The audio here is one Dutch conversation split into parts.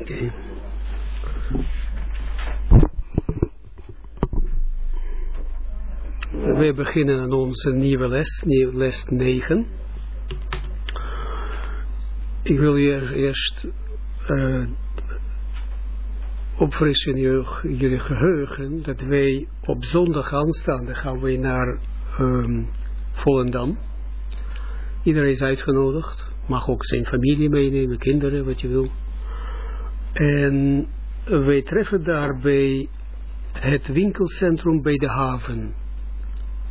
Okay. We beginnen aan onze nieuwe les, nieuwe les 9. Ik wil je eerst uh, opfrissen in jullie geheugen dat wij op zondag aanstaande gaan we naar um, Volendam. Iedereen is uitgenodigd. Mag ook zijn familie meenemen, kinderen, wat je wil. En wij treffen daar bij het winkelcentrum bij de haven.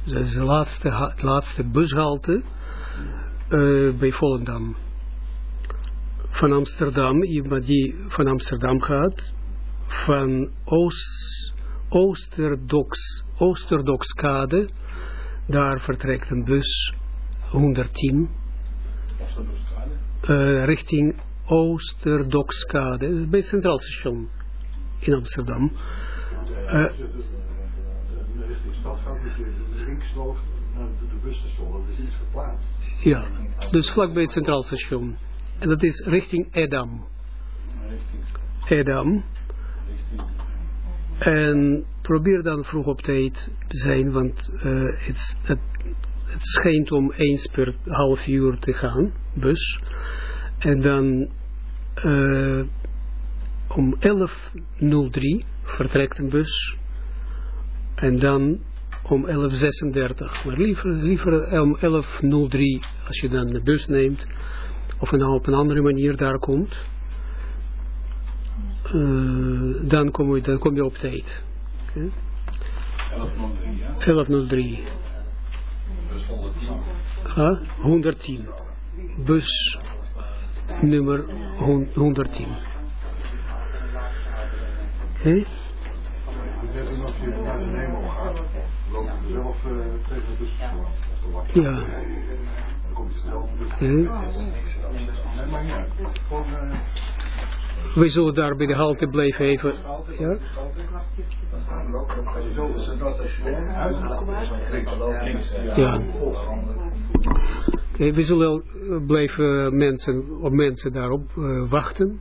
Dat is de laatste, het laatste bushalte uh, bij Volendam. Van Amsterdam, iemand die van Amsterdam gaat, van Oost, Oosterdoks, Oosterdokskade, daar vertrekt een bus 110 uh, richting Oosterdokskade, bij het Centraal Station in Amsterdam. Uh, richting stad gaat, dus de Rinksloot naar de busstation, dat is iets verplaatst. Ja, dus vlakbij het Centraal Station. En dat is richting Edam. Edam. En probeer dan vroeg op tijd te zijn, want uh, het, het, het schijnt om eens per half uur te gaan, bus. En dan uh, om 11.03 vertrekt een bus. En dan om 11.36. Maar liever, liever om 11.03 als je dan de bus neemt. Of je nou op een andere manier daar komt. Uh, dan, kom je, dan kom je op tijd. Okay. 11.03 ja? 11.03 Bus 110. Huh? 110. Bus nummer 110. Oké. Okay. als je naar de Nemo gaat, loop je zelf uh, tegen de bus Ja. Uh, we zullen daar bij de halte blijven even. Ja? Ja. Okay, we zullen blijven mensen, op mensen daarop uh, wachten.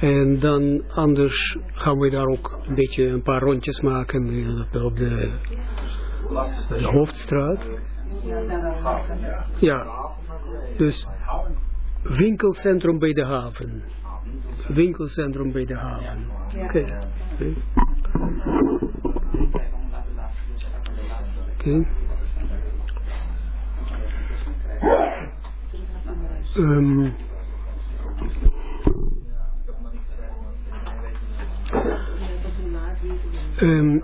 En dan anders gaan we daar ook een beetje een paar rondjes maken op de, de hoofdstraat. Ja, dus winkelcentrum bij de haven. Winkelcentrum bij de haven. Oké. Okay. Okay. Um, Um,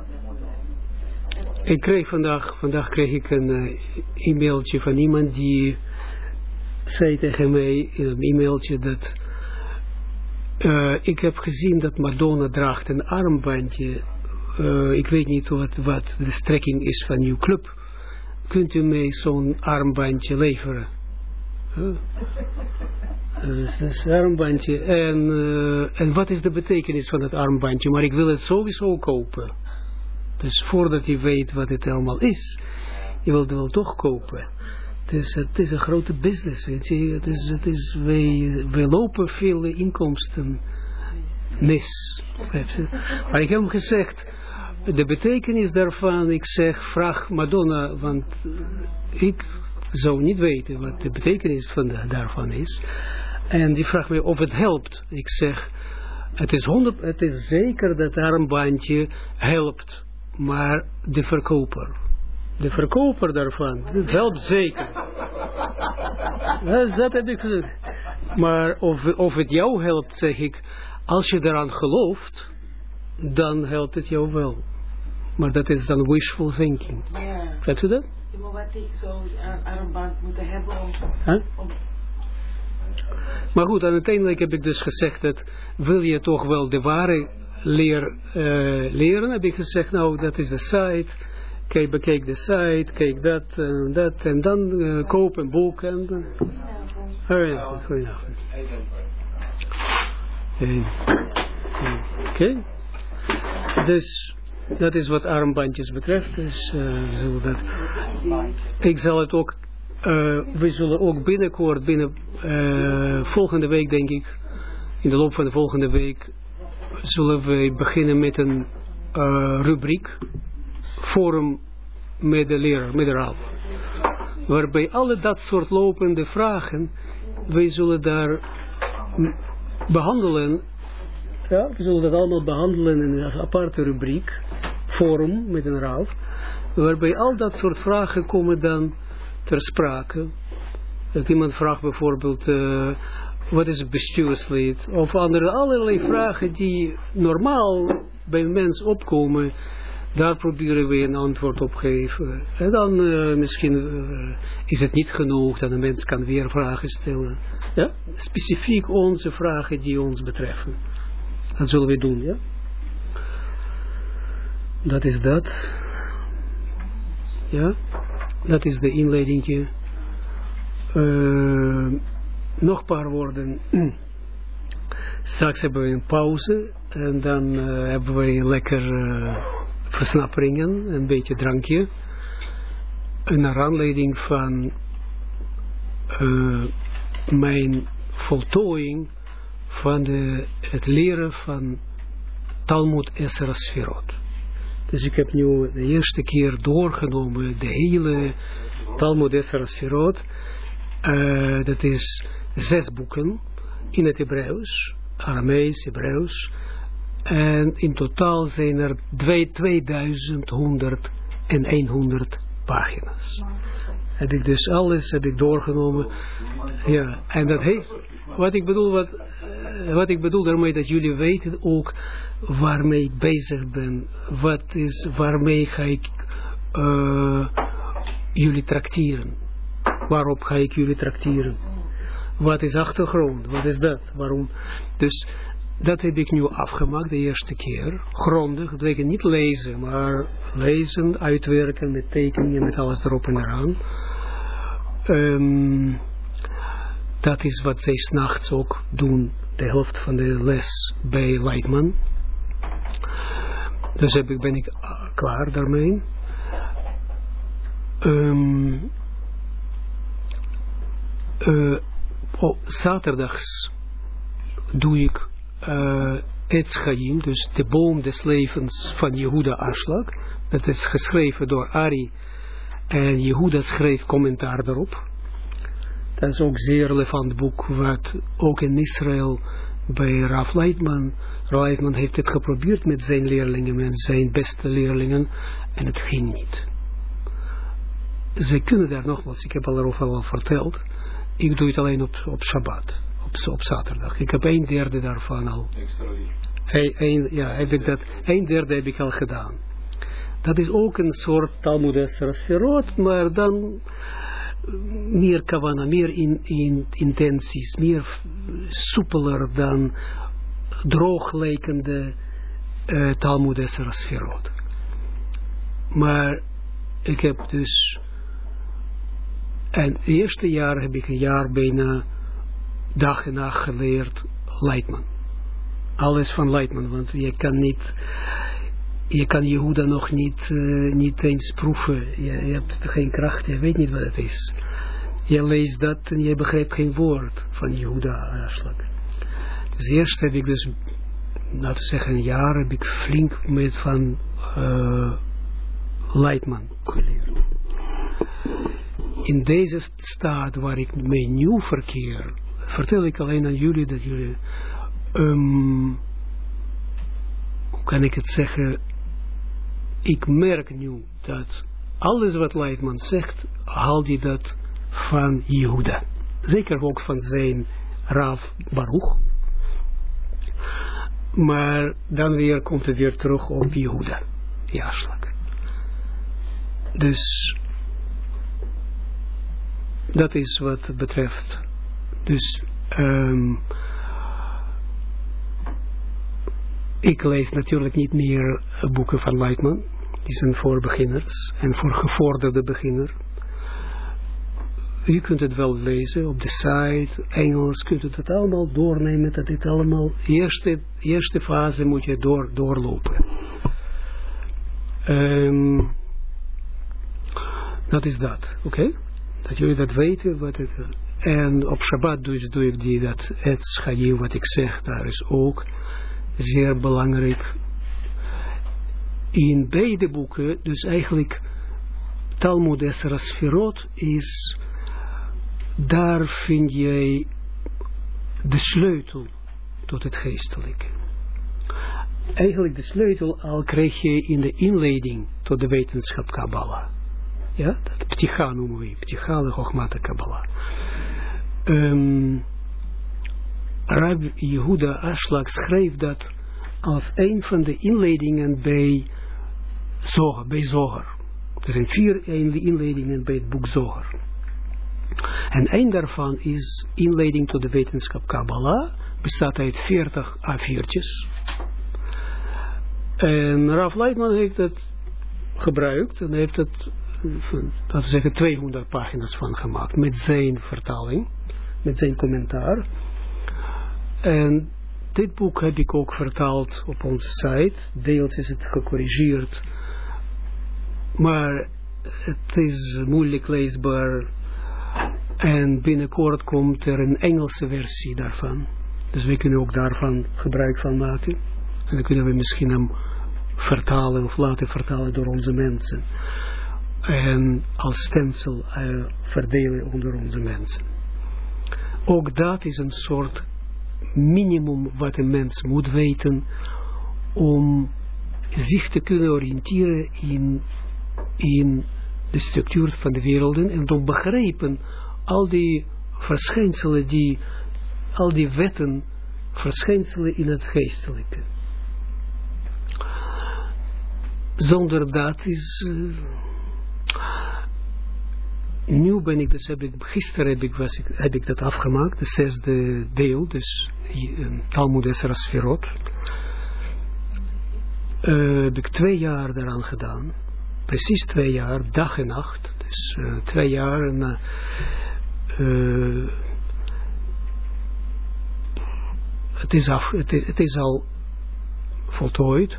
ik kreeg vandaag, vandaag kreeg ik een uh, e-mailtje van iemand die zei tegen mij in een e-mailtje dat uh, ik heb gezien dat Madonna draagt een armbandje. Uh, ik weet niet wat, wat de strekking is van uw club. Kunt u mij zo'n armbandje leveren? Huh? Dat is armbandje. En, uh, en wat is de betekenis van het armbandje? Maar ik wil het sowieso kopen. Dus voordat je weet wat het allemaal is, je wilt het wel toch kopen. Dus het is een grote business, weet je. Het is, het is, wij, wij lopen veel inkomsten mis. Maar ik heb hem gezegd, de betekenis daarvan, ik zeg, vraag Madonna, want ik zou niet weten wat de betekenis van de, daarvan is. En die vraagt me of het helpt. Ik zeg, het is, 100, het is zeker dat armbandje helpt, maar de verkoper. De verkoper daarvan, het helpt zeker. dat heb ik gezegd. Maar of, of het jou helpt, zeg ik, als je daaraan gelooft, dan helpt het jou wel. Maar dat is dan wishful thinking. Ja. Weet je dat? Maar wat ik zo armband moeten hebben om, huh? om maar goed, uiteindelijk heb ik dus gezegd dat wil je toch wel de ware leer, uh, leren, heb ik gezegd, nou dat is de site, kijk, bekijk de site, kijk dat en dat en dan uh, koop een boek en dan... Goedenavond. Goedenavond. Oké. Dus dat is wat armbandjes betreft. Dus, uh, dat. Ik zal het ook uh, we zullen ook binnenkort, binnen uh, volgende week denk ik, in de loop van de volgende week zullen we beginnen met een rubriek, forum met de leraar, met de Ralf. Waarbij alle dat soort lopende vragen, wij zullen daar behandelen, ja, we zullen dat allemaal behandelen in een aparte rubriek, forum met een Ralf, waarbij al dat soort vragen komen dan ter sprake. Dat iemand vraagt bijvoorbeeld, uh, wat is bestuurslid? Of andere allerlei vragen die normaal bij een mens opkomen, daar proberen we een antwoord op geven. En dan uh, misschien uh, is het niet genoeg dat een mens kan weer vragen stellen. Ja? Specifiek onze vragen die ons betreffen. Dat zullen we doen, ja? Dat is dat. Ja? Dat is de inleidingje. Uh, nog een paar woorden. Straks hebben we een pauze en dan uh, hebben we lekker uh, versnapperingen, een beetje drankje. En naar aanleiding van mijn voltooiing van het leren van Talmud Esra. Dus ik heb nu de eerste keer doorgenomen de hele Talmud Esra Sferot. dat is zes boeken in het Hebreeuws, Aramees, Hebreeuws. En in totaal zijn er 2100 pagina's. Heb ik dus alles heb ik doorgenomen. Ja, en dat heeft, wat ik bedoel, wat, eh, wat ik bedoel daarmee dat jullie weten ook waarmee ik bezig ben. Wat is, waarmee ga ik uh, jullie tracteren. Waarop ga ik jullie tracteren. Wat is achtergrond? Wat is dat? Waarom? Dus dat heb ik nu afgemaakt de eerste keer. Grondig, dat betekent niet lezen, maar lezen, uitwerken met tekeningen, met alles erop en eraan. Um, dat is wat zij s'nachts ook doen, de helft van de les bij Leitman. Dus heb ik, ben ik klaar daarmee. Um, zaterdags doe ik uh, Etz Chaim, dus de boom des levens van Jehuda Aslak. Dat is geschreven door Ari en Jehuda schreef commentaar daarop. Dat is ook een zeer relevant boek, wat ook in Israël bij Raf Leitman, Leitman heeft het geprobeerd met zijn leerlingen, met zijn beste leerlingen, en het ging niet. Ze kunnen daar nogmaals, ik heb al erover al verteld, ik doe het alleen op, op Shabbat, op, op zaterdag. Ik heb een derde daarvan al. Een, een, ja, heb ik dat, een derde heb ik al gedaan. Dat is ook een soort Talmud Esra maar dan meer kavana, meer in, in intenties, meer soepeler dan drooglijkende uh, Talmud Esra Maar ik heb dus en het eerste jaar heb ik een jaar bijna dag en nacht geleerd Leitman. Alles van Leitman, want je kan niet, je kan Jehuda nog niet, uh, niet eens proeven. Je, hebt geen kracht, je weet niet wat het is. Je leest dat en je begrijpt geen woord van Jehuda eigenlijk. Dus eerst heb ik dus, laten we zeggen een jaar, heb ik flink met van uh, Leitman geleerd in deze staat waar ik mee nieuw verkeer, vertel ik alleen aan jullie dat jullie, um, hoe kan ik het zeggen, ik merk nu dat alles wat Leitman zegt, haalt hij dat van Jehuda. Zeker ook van zijn Rav Baruch. Maar dan weer komt het weer terug op Jehuda. Ja, slag. Dus dat is wat het betreft. Dus um, ik lees natuurlijk niet meer boeken van Leitman. Die zijn voor beginners en voor gevorderde beginner. U kunt het wel lezen op de site, Engels, kunt u het allemaal doornemen, dat dit allemaal, eerste, eerste fase moet je door, doorlopen. Um, dat is dat, oké? Dat jullie dat weten. Wat het, En op Shabbat doe, doe ik die, dat het schajim wat ik zeg, daar is ook zeer belangrijk. In beide boeken, dus eigenlijk Talmud Esra Sferot is, daar vind je de sleutel tot het geestelijke. Eigenlijk de sleutel al krijg je in de inleiding tot de wetenschap Kabbalah. Ja, dat pticha noemen we, pticha de Chochmata Kabbalah. Um, Rab Yehuda Ashlag schreef dat als een van de inleidingen bij Zoger, bij Zoger. Er zijn vier inleidingen bij het boek Zoger. En een daarvan is inleiding tot de wetenschap Kabbalah, bestaat uit 40 A4'tjes. En Raf Leitman heeft het gebruikt en heeft het, dat we zeggen, 200 pagina's van gemaakt, met zijn vertaling, met zijn commentaar. En dit boek heb ik ook vertaald op onze site, deels is het gecorrigeerd, maar het is moeilijk leesbaar en binnenkort komt er een Engelse versie daarvan. Dus we kunnen ook daarvan gebruik van maken. En dan kunnen we misschien hem vertalen of laten vertalen door onze mensen. En als stencil uh, verdelen onder onze mensen. Ook dat is een soort minimum wat een mens moet weten om zich te kunnen oriënteren in, in de structuur van de werelden en om begrijpen al die verschijnselen die, al die wetten, verschijnselen in het geestelijke. Zonder dat is, uh, nu ben ik, dus heb ik, gisteren heb ik, was ik, heb ik dat afgemaakt, de zesde deel, dus uh, Talmud Esra Sferot. Uh, heb ik twee jaar daaraan gedaan, precies twee jaar, dag en nacht, dus uh, twee jaar en uh, het, is af, het, is, al voltooid.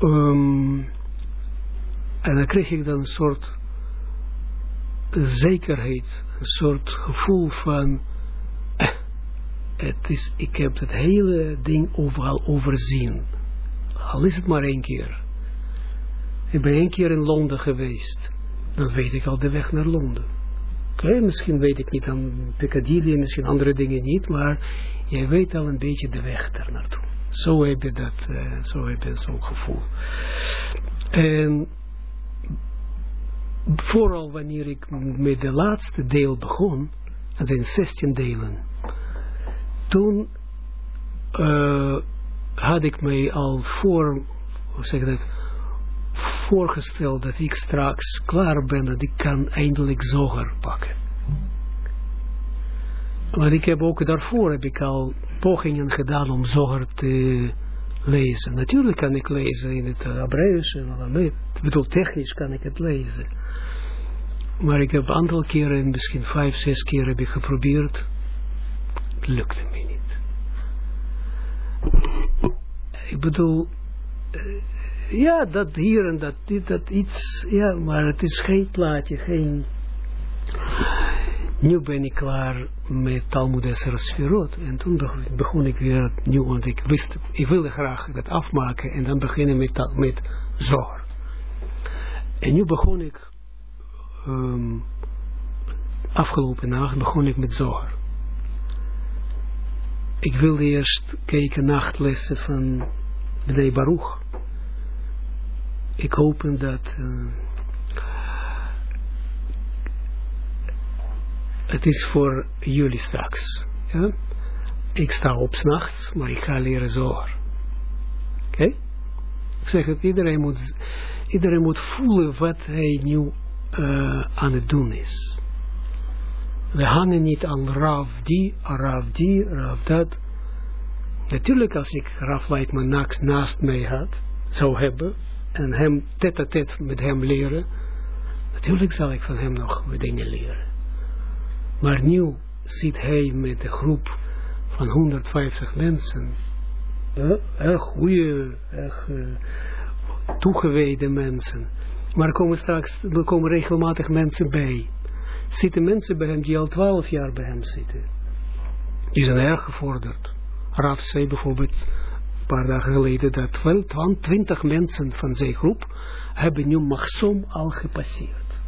Um, en dan kreeg ik dan een soort zekerheid, een soort gevoel van, eh, het is, ik heb het hele ding overal overzien. Al is het maar één keer. Ik ben één keer in Londen geweest. Dan weet ik al de weg naar Londen. Okay, misschien weet ik niet aan Piccadilly, misschien andere dingen niet, maar jij weet al een beetje de weg daar naartoe. Zo heb je dat, uh, zo heb je zo'n gevoel. En vooral wanneer ik met de laatste deel begon, dat zijn 16 delen, toen uh, had ik mij al voor, hoe zeg ik dat, voorgesteld dat ik straks klaar ben, dat ik kan eindelijk zoger pakken. Maar ik heb ook daarvoor heb ik al pogingen gedaan om zoger te lezen. Natuurlijk kan ik lezen in het Hebreeuws en. Ik bedoel, technisch kan ik het lezen. Maar ik heb een aantal keren, misschien vijf, zes keer heb ik geprobeerd. Het lukte me niet. Ik bedoel, ja, dat hier en dat, dit, dat iets, ja, maar het is geen plaatje, geen... Nu ben ik klaar met Talmud Esser en toen begon ik weer nieuw, want ik wist, ik wilde graag dat afmaken en dan beginnen met, met Zohar. En nu begon ik, um, afgelopen nacht begon ik met Zohar. Ik wilde eerst kijken nachtlessen van de Baruch ik hoop dat uh, het is voor jullie straks. Ja? Ik sta op s'nachts, maar ik ga leren zoger. Oké? Ik zeg het, iedereen moet, iedereen moet voelen wat hij nu uh, aan het doen is. We hangen niet aan Rav die, Rav die, Rav dat. Natuurlijk als ik Rav Leitman naast, naast mij had, zou hebben, en hem tet-a-tet met hem leren, natuurlijk zal ik van hem nog dingen leren. Maar nu zit hij met een groep van 150 mensen, uh, erg goede, uh, toegewijde mensen. Maar komen straks, er komen regelmatig mensen bij. zitten mensen bij hem die al twaalf jaar bij hem zitten. Die zijn erg gevorderd. Raf zei bijvoorbeeld paar dagen geleden dat wel 20 mensen van zijn groep hebben nu Maxom al gepasseerd.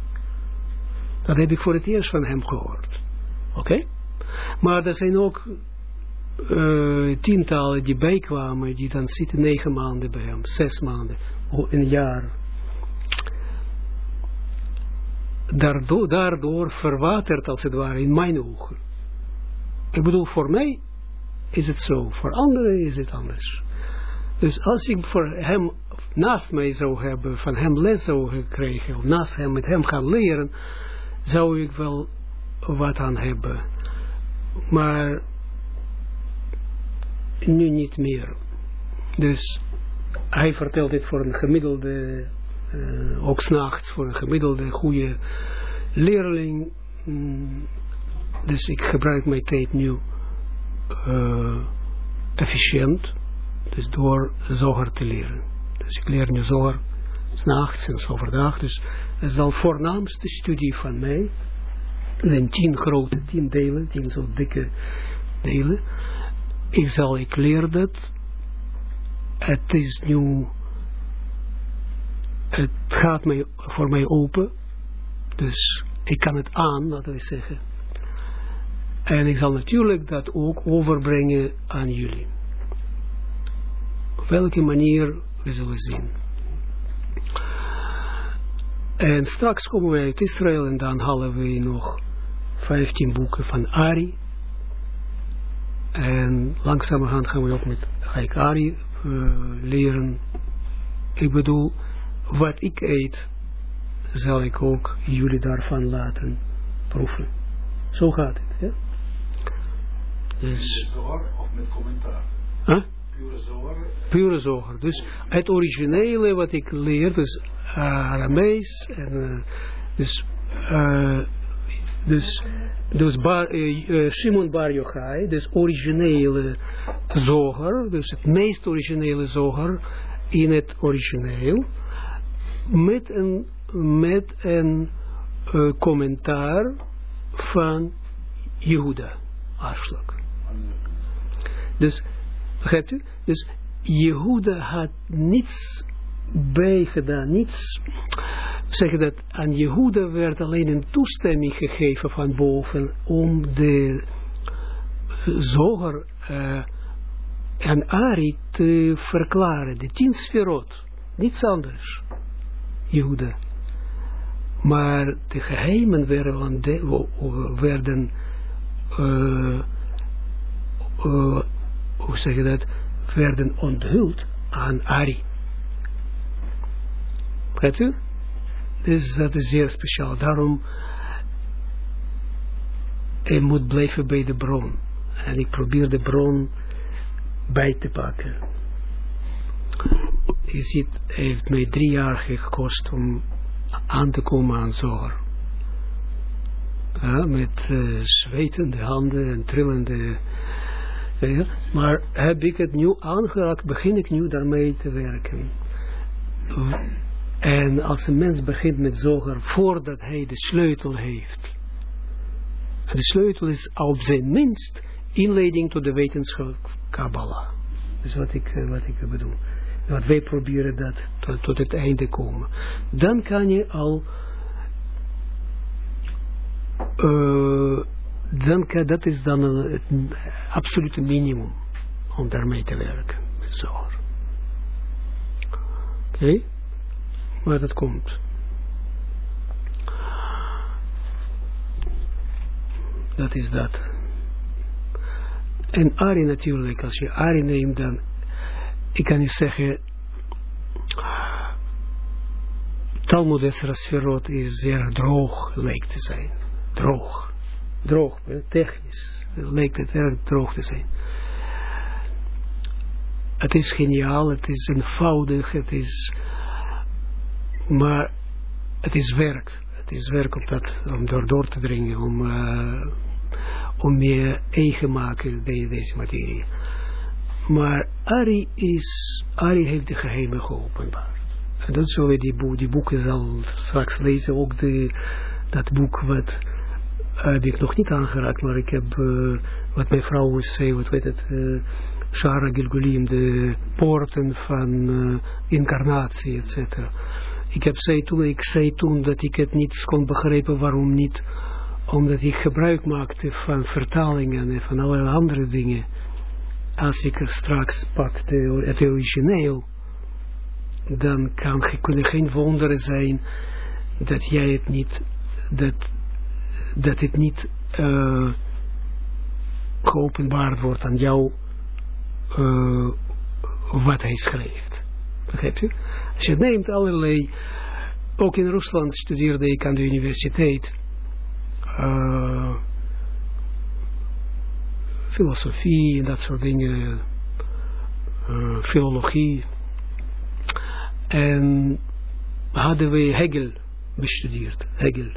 Dat heb ik voor het eerst van hem gehoord. Oké? Maar er zijn ook uh, tientallen die bijkwamen, die dan zitten negen maanden bij hem, zes maanden, een jaar. Daardoor, daardoor als het ware in mijn ogen. Ik bedoel, voor mij is het zo, voor anderen is het anders. Dus als ik voor hem naast mij zou hebben, van hem les zou gekregen, of naast hem met hem gaan leren, zou ik wel wat aan hebben. Maar nu niet meer. Dus hij vertelt dit voor een gemiddelde, uh, ook voor een gemiddelde goede leerling. Mm, dus ik gebruik mijn tijd nu uh, efficiënt, dus door zoger te leren. Dus ik leer nu zoger s'nachts en overdag. Dus het is al voornaamste studie van mij. Er zijn tien grote, tien delen, tien zo dikke delen. Ik zal, ik leer dat. Het is nu, het gaat mij, voor mij open. Dus ik kan het aan, laten we zeggen. En ik zal natuurlijk dat ook overbrengen aan jullie. Op welke manier, we zullen zien. En straks komen we uit Israël en dan halen we nog 15 boeken van Ari. En langzamerhand gaan we ook met Haik Ari uh, leren. Ik bedoel, wat ik eet, zal ik ook jullie daarvan laten proeven. Zo gaat het, ja. Dus, of met commentaar? Huh? Pure zoger? Zoger. Dus het originele wat ik leer, dus uh, Aramees, en uh, dus, uh, dus, dus bar, uh, Shimon Bar Yochai, dus originele zoger, dus het meest originele zoger in het origineel, met een, met een commentaar van Jehuda, Aslak. Dus, begrijpt u? Dus Jehuda had niets bijgedaan, niets, zeggen dat aan Jehuda werd alleen een toestemming gegeven van boven om de zoger uh, en Ari te verklaren, de tien sferot, niets anders, Jehuda. Maar de geheimen werden, werden uh, hoe zeg je dat, werden onthuld aan Ari. Begrijpt u? Dus dat is zeer speciaal. Daarom, hij moet blijven bij de bron. En ik probeer de bron bij te pakken. Je ziet, heeft mij drie jaar gekost om aan te komen aan zorg. Met uh, zwetende handen en trillende maar heb ik het nu aangeraakt, begin ik nu daarmee te werken. En als een mens begint met zoger voordat hij de sleutel heeft. De sleutel is op zijn minst inleiding tot de wetenschap Kabbalah. Dat is wat ik, eh, wat ik bedoel. Wat wij proberen dat tot, tot het einde komen. Dan kan je al uh, dan dat is dan het absolute minimum om daarmee te werken. Zo. Oké, okay. maar dat komt. Dat is dat. En Ari natuurlijk, als je Ari neemt, dan, ik kan je zeggen, Talmud is zeer droog, lijkt te zijn. Droog droog, technisch lijkt het erg droog te zijn. Het is geniaal, het is eenvoudig, het is, maar het is werk. Het is werk om, dat, om door, door te dringen, om, uh, om je eigen maken de, deze materie. Maar Ari, is, Ari heeft de geheimen geopenbaard. En dat zullen we die, boek, die boeken zal straks lezen, ook de, dat boek wat heb ik nog niet aangeraakt, maar ik heb, uh, wat mijn vrouw zei, wat weet het, uh, Shara Gilgulim, de poorten van incarnatie, etc. Ik heb zei toen, ik zei toen dat ik het niet kon begrijpen, waarom niet, omdat ik gebruik maakte van vertalingen en van allerlei andere dingen. Als ik straks pak de, het origineel, dan kan, kunnen geen wonderen zijn dat jij het niet, dat, dat het niet uh, geopenbaard wordt aan jou uh, wat hij schrijft. Begrijpt u? Als je neemt allerlei, ook in Rusland studeerde ik aan de universiteit, uh, filosofie en dat soort dingen, filologie. En hadden we Hegel bestudeerd, Hegel.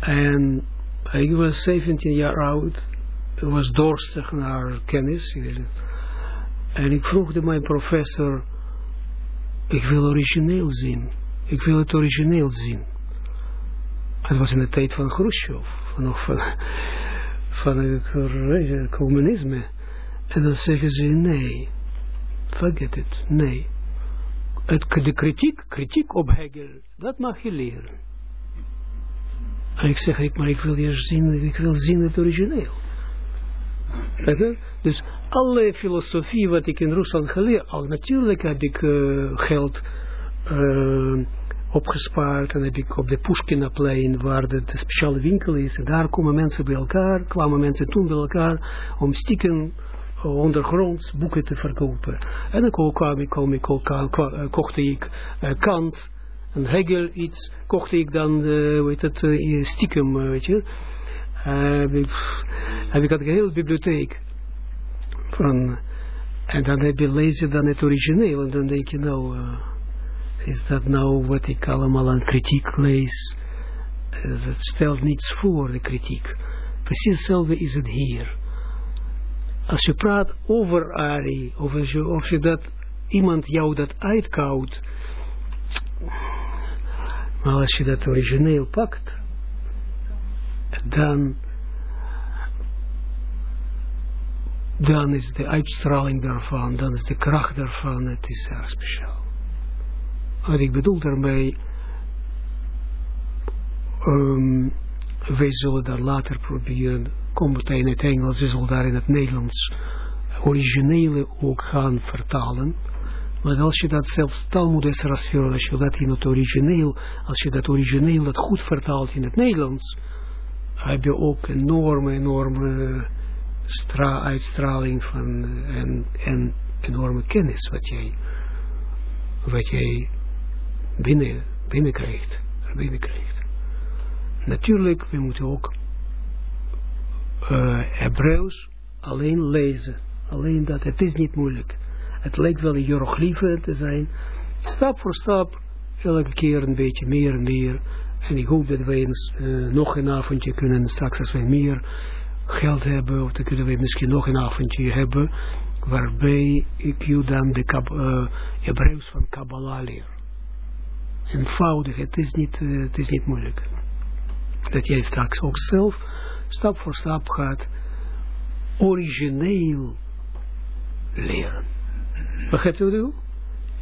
En ik was 17 jaar oud, ik was dorstig naar kennis. En ik vroeg mijn professor, ik wil origineel zien. Ik wil het origineel zien. Het was in de tijd van Khrushchev, nog van, van het communisme. En dan zeggen ze, nee, forget it, nee. Het, de kritiek, kritiek op Hegel, dat mag je leren. En ik zeg, ik, maar ik wil eerst zien, ik wil zien het origineel. Dus alle filosofie wat ik in Rusland geleerd, al natuurlijk heb ik uh, geld uh, opgespaard en heb ik op de Pushkinaplein, waar de, de, speciale winkel is, daar komen mensen bij elkaar, kwamen mensen toen bij elkaar om stiekem uh, ondergronds boeken te verkopen. En dan kwam ik, kwam ik, kocht ik Kant en Hegel iets, kocht ik dan, weet het, stiekem, weet je, heb ik, heb ik een hele bibliotheek van, en dan heb je lezen dan het origineel, en dan denk je nou, uh, is dat nou wat ik allemaal aan kritiek lees? Uh, dat stelt niets voor, de kritiek. Precies hetzelfde is het hier. Als je praat over Ari, of als je, of je dat, iemand jou dat uitkoudt, maar als je dat origineel pakt, dan, dan is de uitstraling daarvan, dan is de kracht daarvan, het is erg speciaal. Wat ik bedoel daarmee, um, wij zullen dat later proberen, komt in het Engels, we zullen daar in het Nederlands originele ook gaan vertalen. Maar als je dat zelfs Talmud Esrasfeer, als je dat in het origineel, als je dat origineel dat goed vertaalt in het Nederlands, heb je ook enorme, enorme stra uitstraling van en, en enorme kennis wat jij, wat jij binnen, binnenkrijgt, binnenkrijgt. Natuurlijk, we moeten ook uh, Hebreeuws alleen lezen. Alleen dat, het is niet moeilijk. Het lijkt wel een hieroglyphen te zijn. Stap voor stap, elke keer een beetje meer en meer en ik hoop dat wij uh, nog een avondje kunnen, straks als wij meer geld hebben, of dan kunnen wij misschien nog een avondje hebben, waarbij ik u dan de uh, Hebreeuws van Kabbalah leer. Eenvoudig, het is niet, uh, het is niet moeilijk. Dat jij straks ook zelf, stap voor stap gaat, origineel leren. Begrijpt u wat ik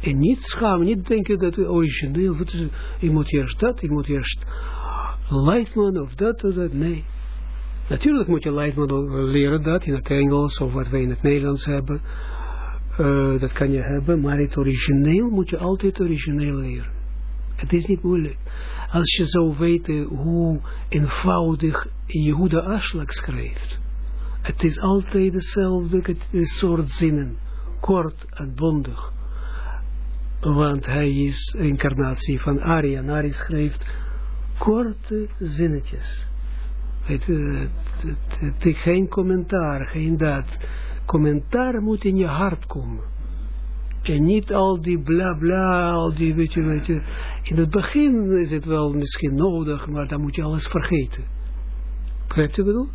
en niet schamen, niet denken dat het origineel is. Ik moet eerst dat, ik moet eerst Leitman of dat of dat. Nee. Natuurlijk moet je Leitman leren dat in het Engels of wat wij in het Nederlands hebben. Uh, dat kan je hebben, maar het origineel moet je altijd origineel leren. Het is niet moeilijk. Als je zou weten hoe eenvoudig Jehuda Aslak schrijft. Het is altijd dezelfde soort zinnen. Kort en bondig want hij is incarnatie van Ari. En Ari schrijft korte zinnetjes. Het, het, het, geen commentaar, geen dat. Commentaar moet in je hart komen. En niet al die bla bla, al die, weet je, weet je. In het begin is het wel misschien nodig, maar dan moet je alles vergeten. Begrijpt u bedoel?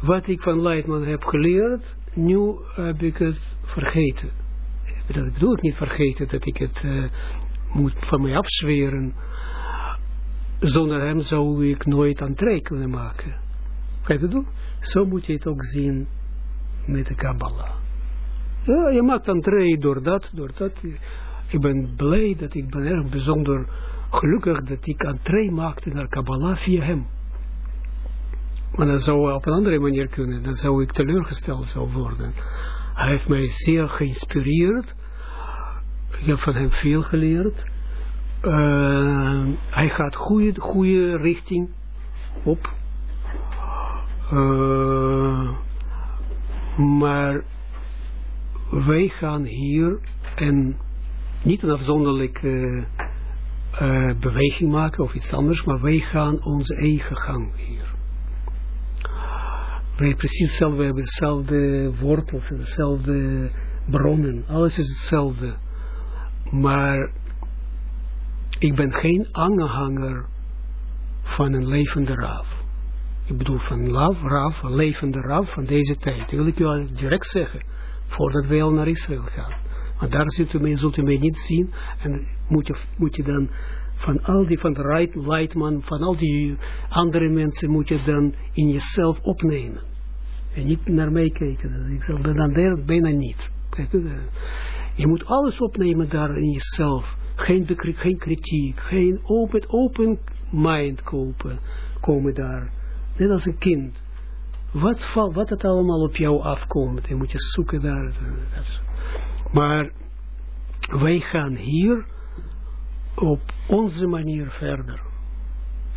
Wat ik van Leitman heb geleerd, nu heb ik het vergeten dat bedoel ik niet vergeten dat ik het uh, moet van mij afzweren. zonder hem zou ik nooit entree kunnen maken. Kijk je doen? Zo moet je het ook zien met de Kabbalah. Ja, je maakt entree door dat, door dat. Ik ben blij dat ik ben erg bijzonder gelukkig dat ik entree maakte naar Kabbalah via hem. Maar dat zou op een andere manier kunnen. Dan zou ik teleurgesteld zou worden. Hij heeft mij zeer geïnspireerd. Ik heb van hem veel geleerd. Uh, hij gaat goede, goede richting op. Uh, maar wij gaan hier en niet een afzonderlijke uh, beweging maken of iets anders, maar wij gaan onze eigen gang hier. Precies hetzelfde, hebben dezelfde wortels, dezelfde bronnen, alles is hetzelfde. Maar ik ben geen aanhanger van een levende raaf. Ik bedoel van laf, raaf, levende raaf van deze tijd. Dat wil ik u direct zeggen, voordat wij al naar Israël gaan. Want daar zult u mij, zult u mij niet zien en moet je, moet je dan van al die, van de Leitman, van al die andere mensen moet je dan in jezelf opnemen. En niet naar mij kijken. Ik zal dan bijna niet. Je moet alles opnemen daar in jezelf. Geen, geen kritiek, geen open, open mind kopen, komen daar. Net als een kind. Wat, wat het allemaal op jou afkomt, en moet je zoeken daar. Maar wij gaan hier op onze manier verder.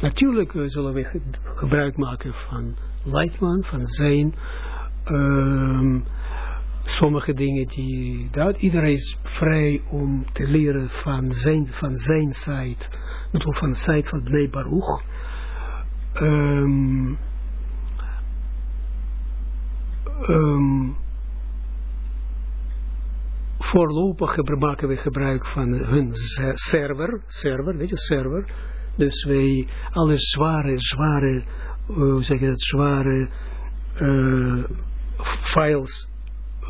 Natuurlijk zullen we gebruik maken van Leitman, van zijn um, sommige dingen die, dat iedereen is vrij om te leren van zijn, van zijn site, bedoel van de site van Bnei Baruch. Um, voorlopig maken we gebruik van hun server, server, weet je, server. Dus wij alle zware, zware, uh, zeg je dat, zware uh, files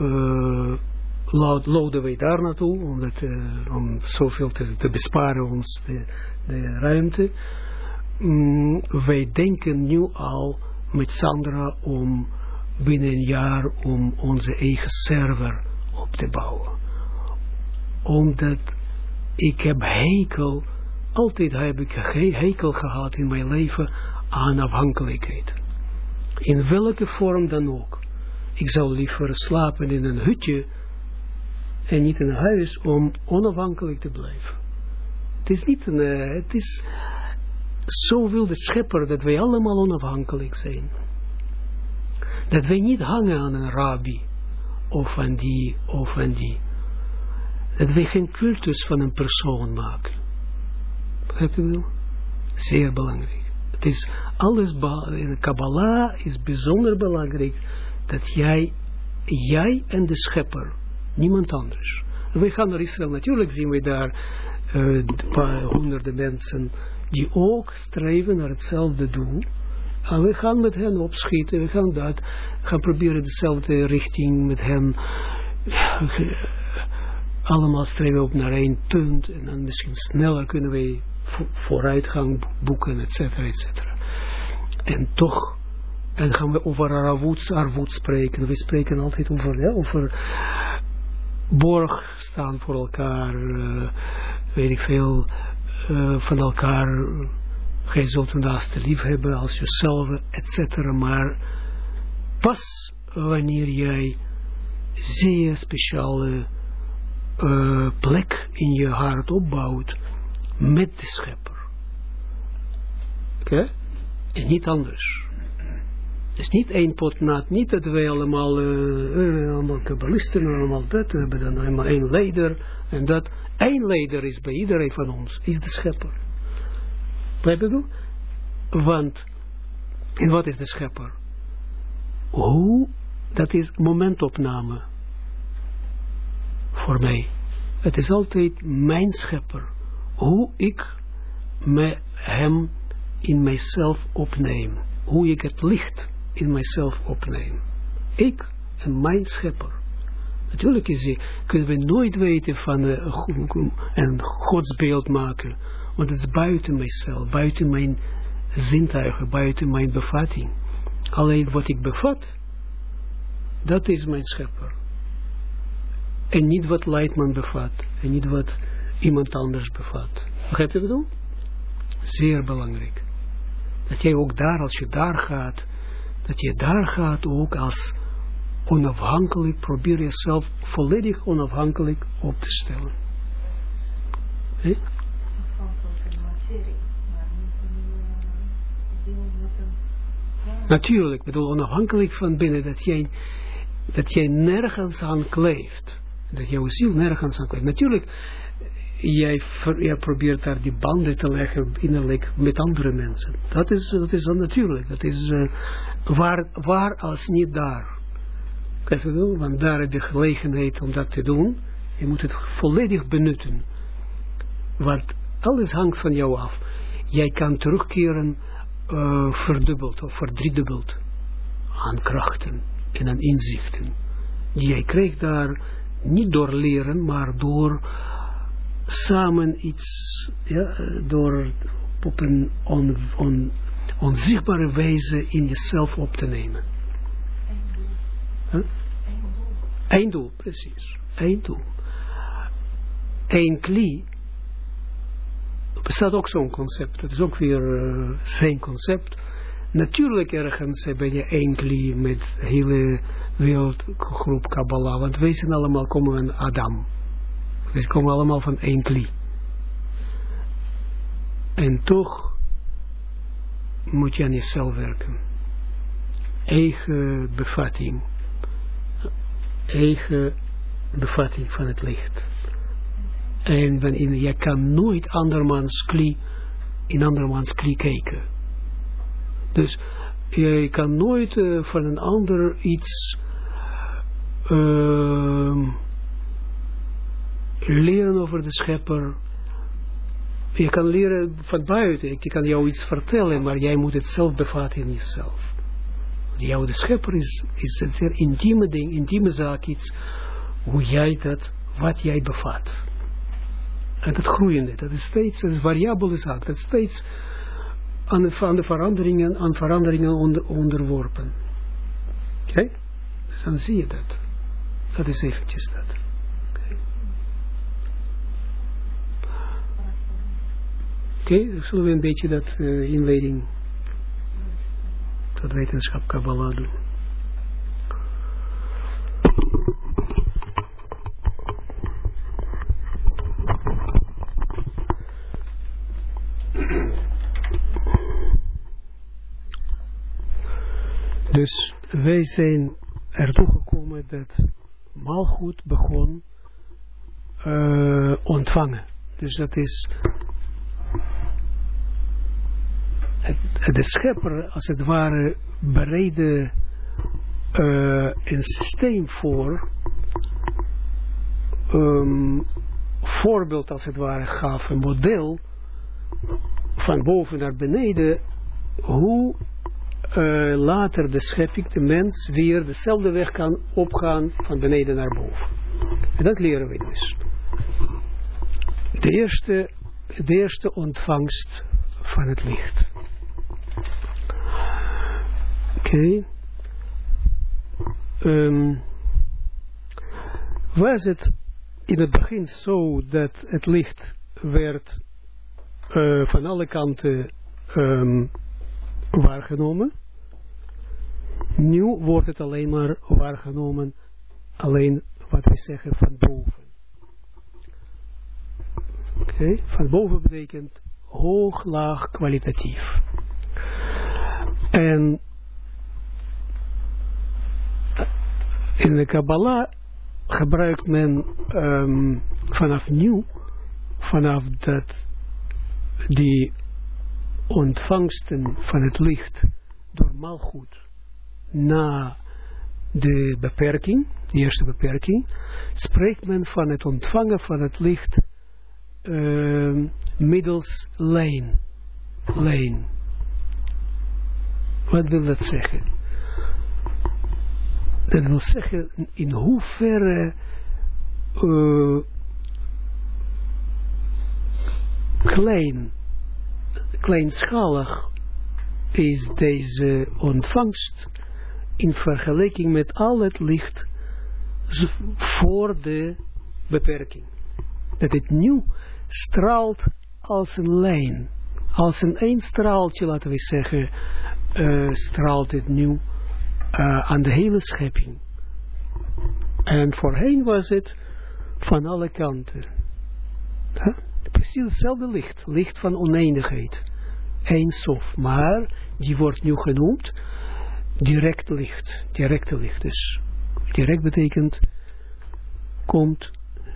uh, loaden wij daar naartoe, omdat, uh, om zoveel te, te besparen ons de, de ruimte. Mm, wij denken nu al met Sandra om binnen een jaar om onze eigen server op te bouwen. Omdat ik heb hekel, altijd heb ik hekel gehad in mijn leven aan afhankelijkheid. In welke vorm dan ook. Ik zou liever slapen in een hutje en niet in een huis om onafhankelijk te blijven. Het is niet een, uh, het is, zo wil de schepper dat wij allemaal onafhankelijk zijn. Dat wij niet hangen aan een rabbi, of aan die, of aan die. Dat wij geen cultus van een persoon maken. Begrijp je wel? Zeer belangrijk. Het is alles, in Kabbalah is bijzonder belangrijk dat jij, jij en de schepper, niemand anders. We gaan naar Israël, natuurlijk zien we daar uh, paar honderden mensen die ook streven naar hetzelfde doel. En we gaan met hen opschieten, we gaan dat, gaan proberen dezelfde richting met hen, allemaal streven op naar één punt, en dan misschien sneller kunnen we vooruitgang boeken, et cetera, et cetera. En toch en gaan we over Arvoet spreken. We spreken altijd over, over borg staan voor elkaar, uh, weet ik veel, uh, van elkaar. Gij zult een naaste lief hebben als jezelf, et cetera. Maar pas wanneer jij zeer speciale uh, plek in je hart opbouwt met de schepper. Oké? En niet anders. Is niet één pot nat, niet dat wij allemaal, uh, allemaal kabbalisten en allemaal dat, hebben dan eenmaal één leider en dat. Één leider is bij iedereen van ons, is de schepper. Begrijp je Want, en wat is de schepper? Hoe, dat is momentopname voor mij. Het is altijd mijn schepper. Hoe ik me hem in mijzelf opneem. Hoe ik het licht in mijzelf opneem. Ik en mijn schepper. Natuurlijk is, kunnen we nooit weten van uh, een godsbeeld maken Want het is buiten mijzelf, buiten mijn zintuigen, buiten mijn bevatting. Alleen wat ik bevat, dat is mijn schepper. En niet wat Leidman bevat. En niet wat iemand anders bevat. Begrijp je wat ik bedoel? Zeer belangrijk. Dat jij ook daar, als je daar gaat, dat je daar gaat ook als onafhankelijk, probeer jezelf volledig onafhankelijk op te stellen. He? Natuurlijk, bedoel onafhankelijk van binnen, dat jij, dat jij nergens aan kleeft. Dat jouw ziel nergens aan kleeft. Natuurlijk, jij, probeert daar die banden te leggen innerlijk met andere mensen. Dat is, dat is natuurlijk. Dat is uh, waar, waar als niet daar. Kijk want daar heb je gelegenheid om dat te doen. Je moet het volledig benutten. Want alles hangt van jou af. Jij kan terugkeren uh, verdubbeld of verdriedubbeld aan krachten en aan inzichten. Die jij krijgt daar niet door leren, maar door samen iets, ja, door op een on, on, onzichtbare wijze in jezelf op te nemen. Eén doel, precies. Eén doel. Eén klie bestaat ook zo'n concept. Dat is ook weer uh, zijn concept. Natuurlijk ergens ben je klie met hele wereldgroep Kabbalah. Want wij zijn allemaal komen van Adam. Wij komen allemaal van klie. En toch moet je aan jezelf werken. Eigen bevatting. Eigen bevatting van het licht. En je kan nooit andermans klie, in andermans klie kijken. Dus je kan nooit uh, van een ander iets uh, leren over de schepper. Je kan leren van buiten, ik kan jou iets vertellen, maar jij moet het zelf bevatten in jezelf. Jou de schepper is, is een zeer intieme ding, intieme zaak, iets, hoe jij dat, wat jij bevat. En dat groeiende, dat is steeds een variabele zaak, dat is steeds aan aan de veranderingen, aan veranderingen onder, onderworpen. Oké? Okay? Dus dan zie je dat. Dat is eventjes dat. Oké, okay? dan zullen we een beetje dat uh, inleiding tot wetenschap Kabbalah doen. Dus wij zijn ertoe gekomen dat Malgoed begon uh, ontvangen. Dus dat is het, de schepper als het ware bereidde uh, een systeem voor um, voorbeeld als het ware gaf, een model van boven naar beneden hoe uh, later de schepping, de mens, weer dezelfde weg kan opgaan van beneden naar boven. En dat leren we dus. De eerste, de eerste ontvangst van het licht. Oké. Um, was het in het begin zo dat het licht werd uh, van alle kanten um, waargenomen. Nu wordt het alleen maar waargenomen, alleen wat we zeggen van boven. Oké, van boven betekent hoog, laag, kwalitatief. En in de Kabbalah gebruikt men um, vanaf nieuw, vanaf dat die ontvangsten van het licht door malgoed na de beperking, de eerste beperking, spreekt men van het ontvangen van het licht uh, middels lijn. Lijn. Wat wil dat zeggen? Dat wil zeggen in hoeverre uh, klein kleinschalig is deze ontvangst in vergelijking met al het licht voor de beperking. Dat het nu straalt als een lijn. Als een één straaltje, laten we zeggen, uh, straalt het nu uh, aan de hele schepping. En voorheen was het van alle kanten. Precies hetzelfde licht. Licht van oneindigheid. Eén sof. Maar die wordt nu genoemd direct licht. Directe licht. Dus direct betekent komt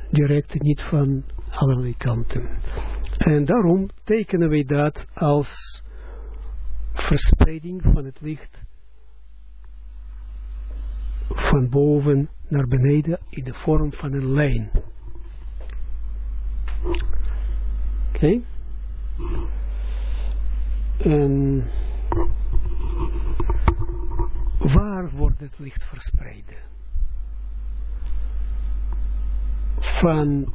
direct niet van allerlei kanten. En daarom tekenen wij dat als verspreiding van het licht van boven naar beneden in de vorm van een lijn. En waar wordt het licht verspreid? Van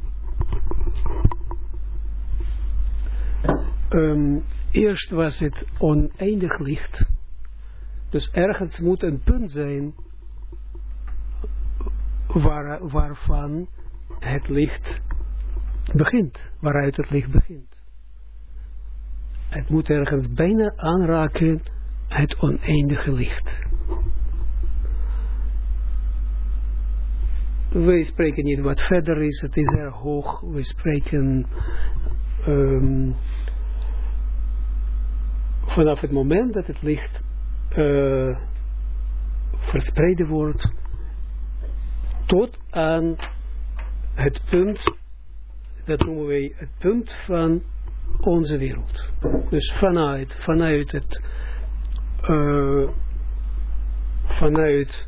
um, eerst was het oneindig licht. Dus ergens moet een punt zijn waar, waarvan het licht begint, waaruit het licht begint. Het moet ergens bijna aanraken het oneindige licht. We spreken niet wat verder is, het is erg hoog. We spreken um, vanaf het moment dat het licht uh, verspreid wordt tot aan het punt, dat noemen wij het punt van onze wereld. Dus vanuit, vanuit het, uh, vanuit,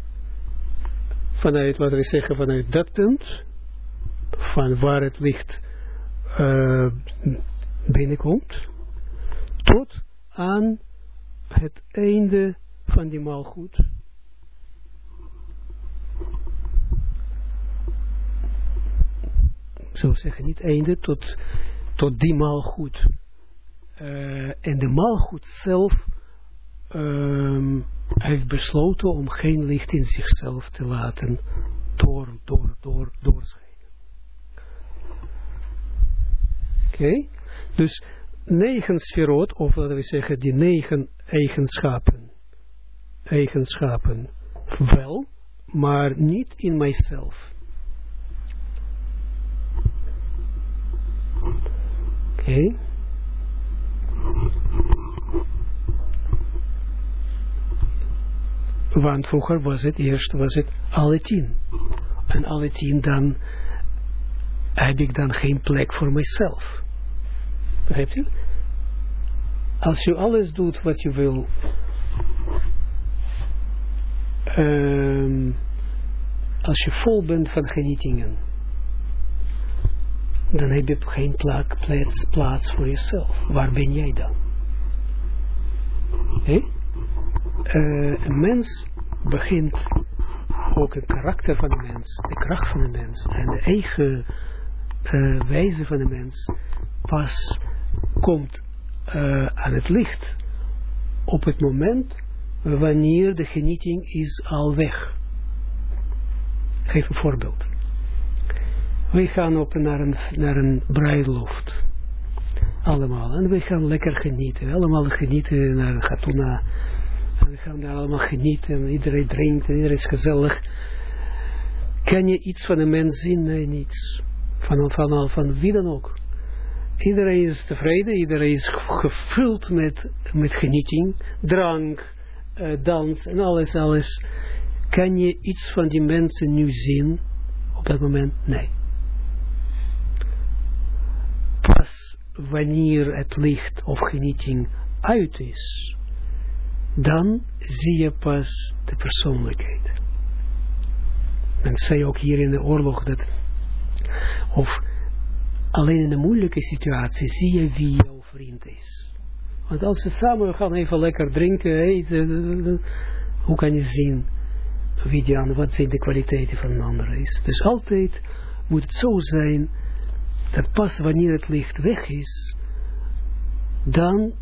vanuit, laten we zeggen, vanuit dat punt, van waar het licht uh, binnenkomt, tot aan het einde van die maalgoed. Zo zeggen, niet einde, tot, tot die maalgoed. Uh, en de maalgoed zelf um, heeft besloten om geen licht in zichzelf te laten door, door, door, doorschijnen. Oké, dus negen sferot, of laten we zeggen die negen eigenschappen, eigenschappen wel, maar niet in mijzelf. Oké. Okay. Want vroeger was het eerst, was het alle tien. En alle tien dan heb ik dan geen plek voor mijzelf. Begrijpt u? Als je alles doet wat je wil, um, als je vol bent van genietingen, dan heb je geen plaats, plaats voor jezelf. Waar ben jij dan? Uh, een mens begint ook het karakter van de mens, de kracht van de mens en de eigen uh, wijze van de mens pas komt uh, aan het licht op het moment wanneer de genieting is al weg. Ik geef een voorbeeld. Wij gaan op naar een, bruiloft. Allemaal. En we gaan lekker genieten. Allemaal genieten naar een gatuna. We gaan daar allemaal genieten. En iedereen drinkt en iedereen is gezellig. Kan je iets van een mens zien? Nee, niets. Van, van, van wie dan ook. Iedereen is tevreden, iedereen is gevuld met, met genieting, drank, uh, dans en alles, alles. Kan je iets van die mensen nu zien op dat moment? Nee. Pas wanneer het licht of genieting uit is, dan zie je pas de persoonlijkheid. Men zei ook hier in de oorlog dat, of alleen in een moeilijke situatie zie je wie jouw vriend is. Want als ze samen gaan even lekker drinken, eten, hoe kan je zien wie die aan, wat zijn de kwaliteiten van een ander is. Dus altijd moet het zo zijn, dat pas wanneer het licht weg is, dan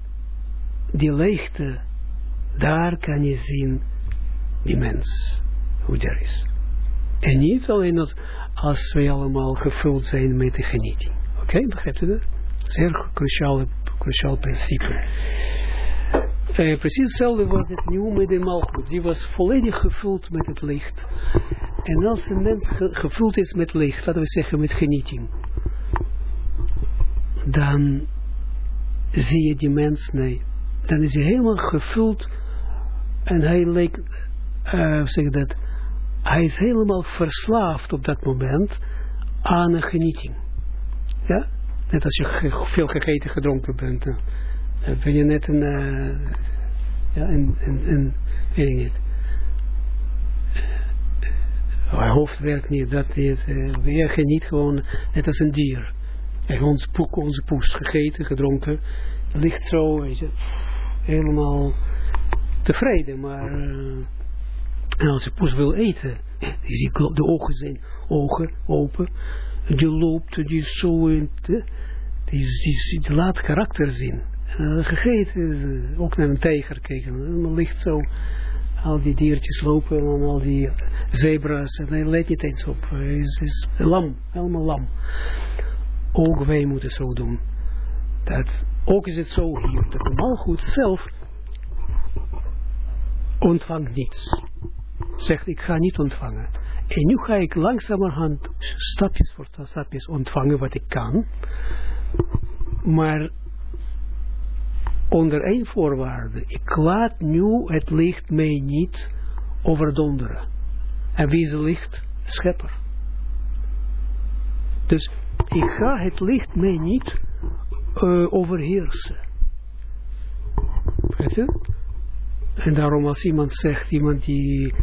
die leegte, daar kan je zien die mens, hoe der is. En niet alleen dat als wij allemaal gevuld zijn met de genieting. Oké, okay, begrijpt u dat? Zeer cruciaal, principe. Uh, precies hetzelfde was het nieuw met de. Die was volledig gevuld met het licht. En als een mens ge gevuld is met licht, laten we zeggen met genieting, dan zie je die mens, nee, dan is hij helemaal gevuld en hij leek, uh, zeg dat, hij is helemaal verslaafd op dat moment aan een genieting. Ja? Net als je veel gegeten, gedronken bent. Dan ben je net een, uh, ja, een, een, weet ik niet. Uh, hoofd werkt niet, dat niet. Uh, je geniet gewoon net als een dier. En ons poek, onze poes gegeten, gedronken. Ligt zo, weet je, helemaal tevreden, maar uh, en als je poes wil eten, die ziet de ogen zijn ogen open, die loopt, die zo in, die, die, die laat karakter zien. En gegeten uh, ook naar een tijger kijken, maar ligt zo, al die diertjes lopen en al die zebra's, en hij let niet eens op, hij is, is lam, helemaal lam. Ook wij moeten zo doen. Dat, ook is het zo hier, dat de malgoed zelf ontvangt niets. Zegt, ik ga niet ontvangen. En nu ga ik langzamerhand stapjes voor stapjes ontvangen wat ik kan. Maar onder één voorwaarde. Ik laat nu het licht mij niet overdonderen. En wie is het licht? Schepper. Dus ik ga het licht mij niet uh, overheersen. Je? En daarom als iemand zegt, iemand die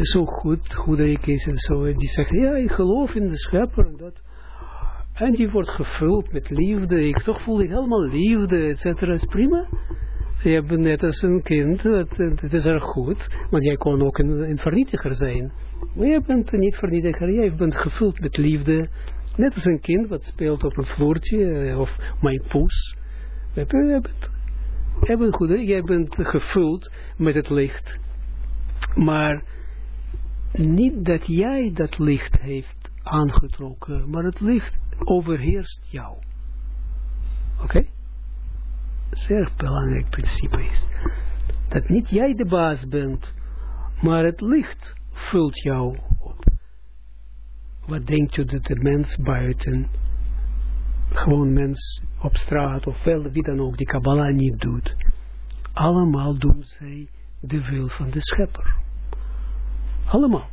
zo goed, goederik is en zo, die zegt, ja, ik geloof in de schepper en dat. En die wordt gevuld met liefde, ik toch voel ik helemaal liefde, et cetera, is prima. Je bent net als een kind, het, is erg goed, want jij kon ook een, een vernietiger zijn. Maar jij bent niet vernietiger, jij bent gevuld met liefde, Net als een kind wat speelt op een vloertje, eh, of mijn poes. Jij bent gevuld met het licht. Maar niet dat jij dat licht heeft aangetrokken, maar het licht overheerst jou. Oké? Okay? Zeer belangrijk principe is. Dat niet jij de baas bent, maar het licht vult jou wat denkt u dat de mens buiten, gewoon mens op straat of wel, wie dan ook, die Kabbalah niet doet. Allemaal doen zij de wil van de schepper. Allemaal.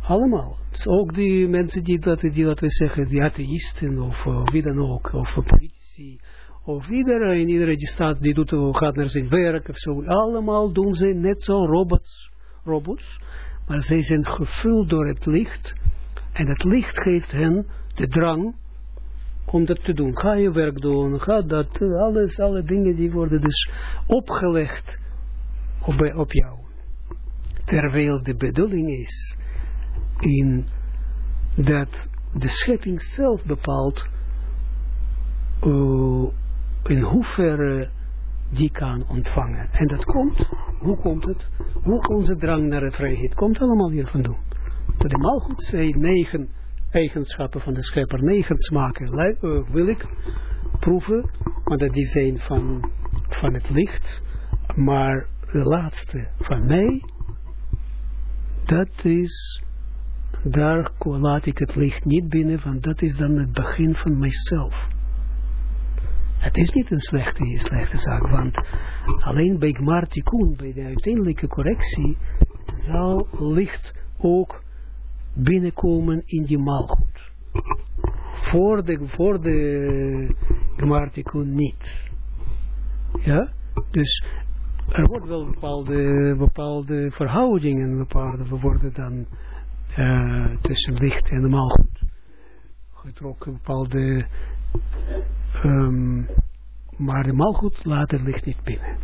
Allemaal. Dus ook die mensen die dat, die dat we zeggen, die atheïsten of uh, wie dan ook, of politici, of iedereen, iedereen die staat, die doet, gaat naar zijn werk of zo. Allemaal doen zij net zo robots, robots, maar zij zijn gevuld door het licht en het licht geeft hen de drang om dat te doen. Ga je werk doen, ga dat, alles, alle dingen die worden dus opgelegd op, jou. Terwijl de bedoeling is in dat de schepping zelf bepaalt uh, in hoeverre die kan ontvangen. En dat komt, hoe komt het? Hoe onze drang naar de vrijheid komt allemaal weer van doen dat de maalgoed zei negen eigenschappen van de schepper, negen smaken uh, wil ik proeven, maar dat die zijn van, van het licht, maar de laatste van mij, dat is, daar laat ik het licht niet binnen, want dat is dan het begin van mijzelf. Het is niet een slechte, slechte zaak, want alleen bij Gmartikun, bij de uiteindelijke correctie, zal licht ook binnenkomen in die maalgoed. Voor de, voor de niet. Ja, dus er wordt wel bepaalde, bepaalde verhoudingen, bepaalde worden dan uh, tussen licht en de maalgoed getrokken, bepaalde, um, maar de maalgoed laat het licht niet binnen.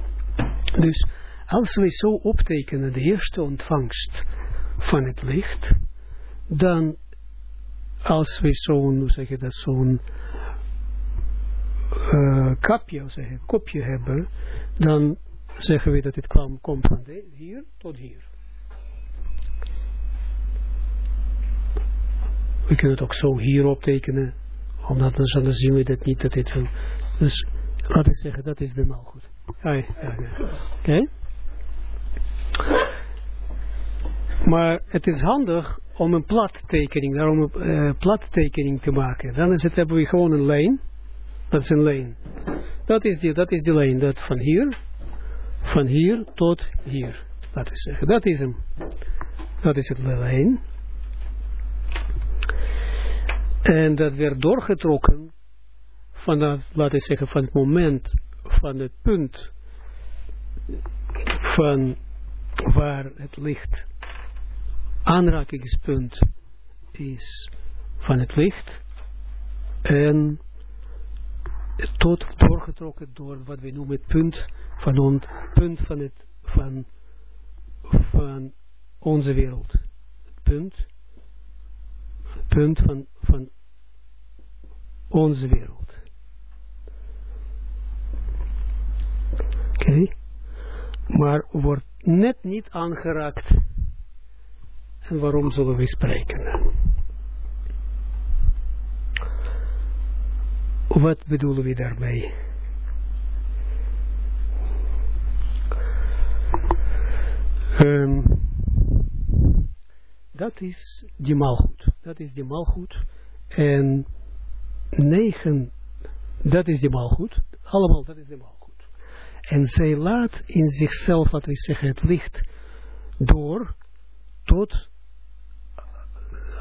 Dus als we zo optekenen de eerste ontvangst van het licht, dan als we zo'n, hoe zeg je dat, zo'n uh, kapje, zeggen, kopje hebben, dan zeggen we dat het kwam, komt van hier tot hier. We kunnen het ook zo hier optekenen, omdat dan zien we dat niet dat dit van, dus laat ik zeggen, dat is de goed. Ja, Oké. Maar het is handig om een plattekening, daarom een uh, plattekening te maken. Dan is het, hebben we gewoon een lijn. Dat is een lijn. Dat is die, dat is die lijn. Dat van hier, van hier tot hier. We zeggen. Dat is hem. Dat is het lijn. En dat werd doorgetrokken vanaf, laten we zeggen, van het moment van het punt van waar het licht aanrakingspunt is van het licht en tot doorgetrokken door wat we noemen het punt van ons, punt van het van, van onze wereld. Het punt, punt van, van onze wereld. Oké, maar wordt net niet aangeraakt en waarom zullen we spreken? Wat bedoelen we daarmee? Um, dat is die malgoed. Dat is die malgoed. En negen, dat is die malgoed. Allemaal, dat is die malgoed. En zij laat in zichzelf, laten we zeggen, het licht door tot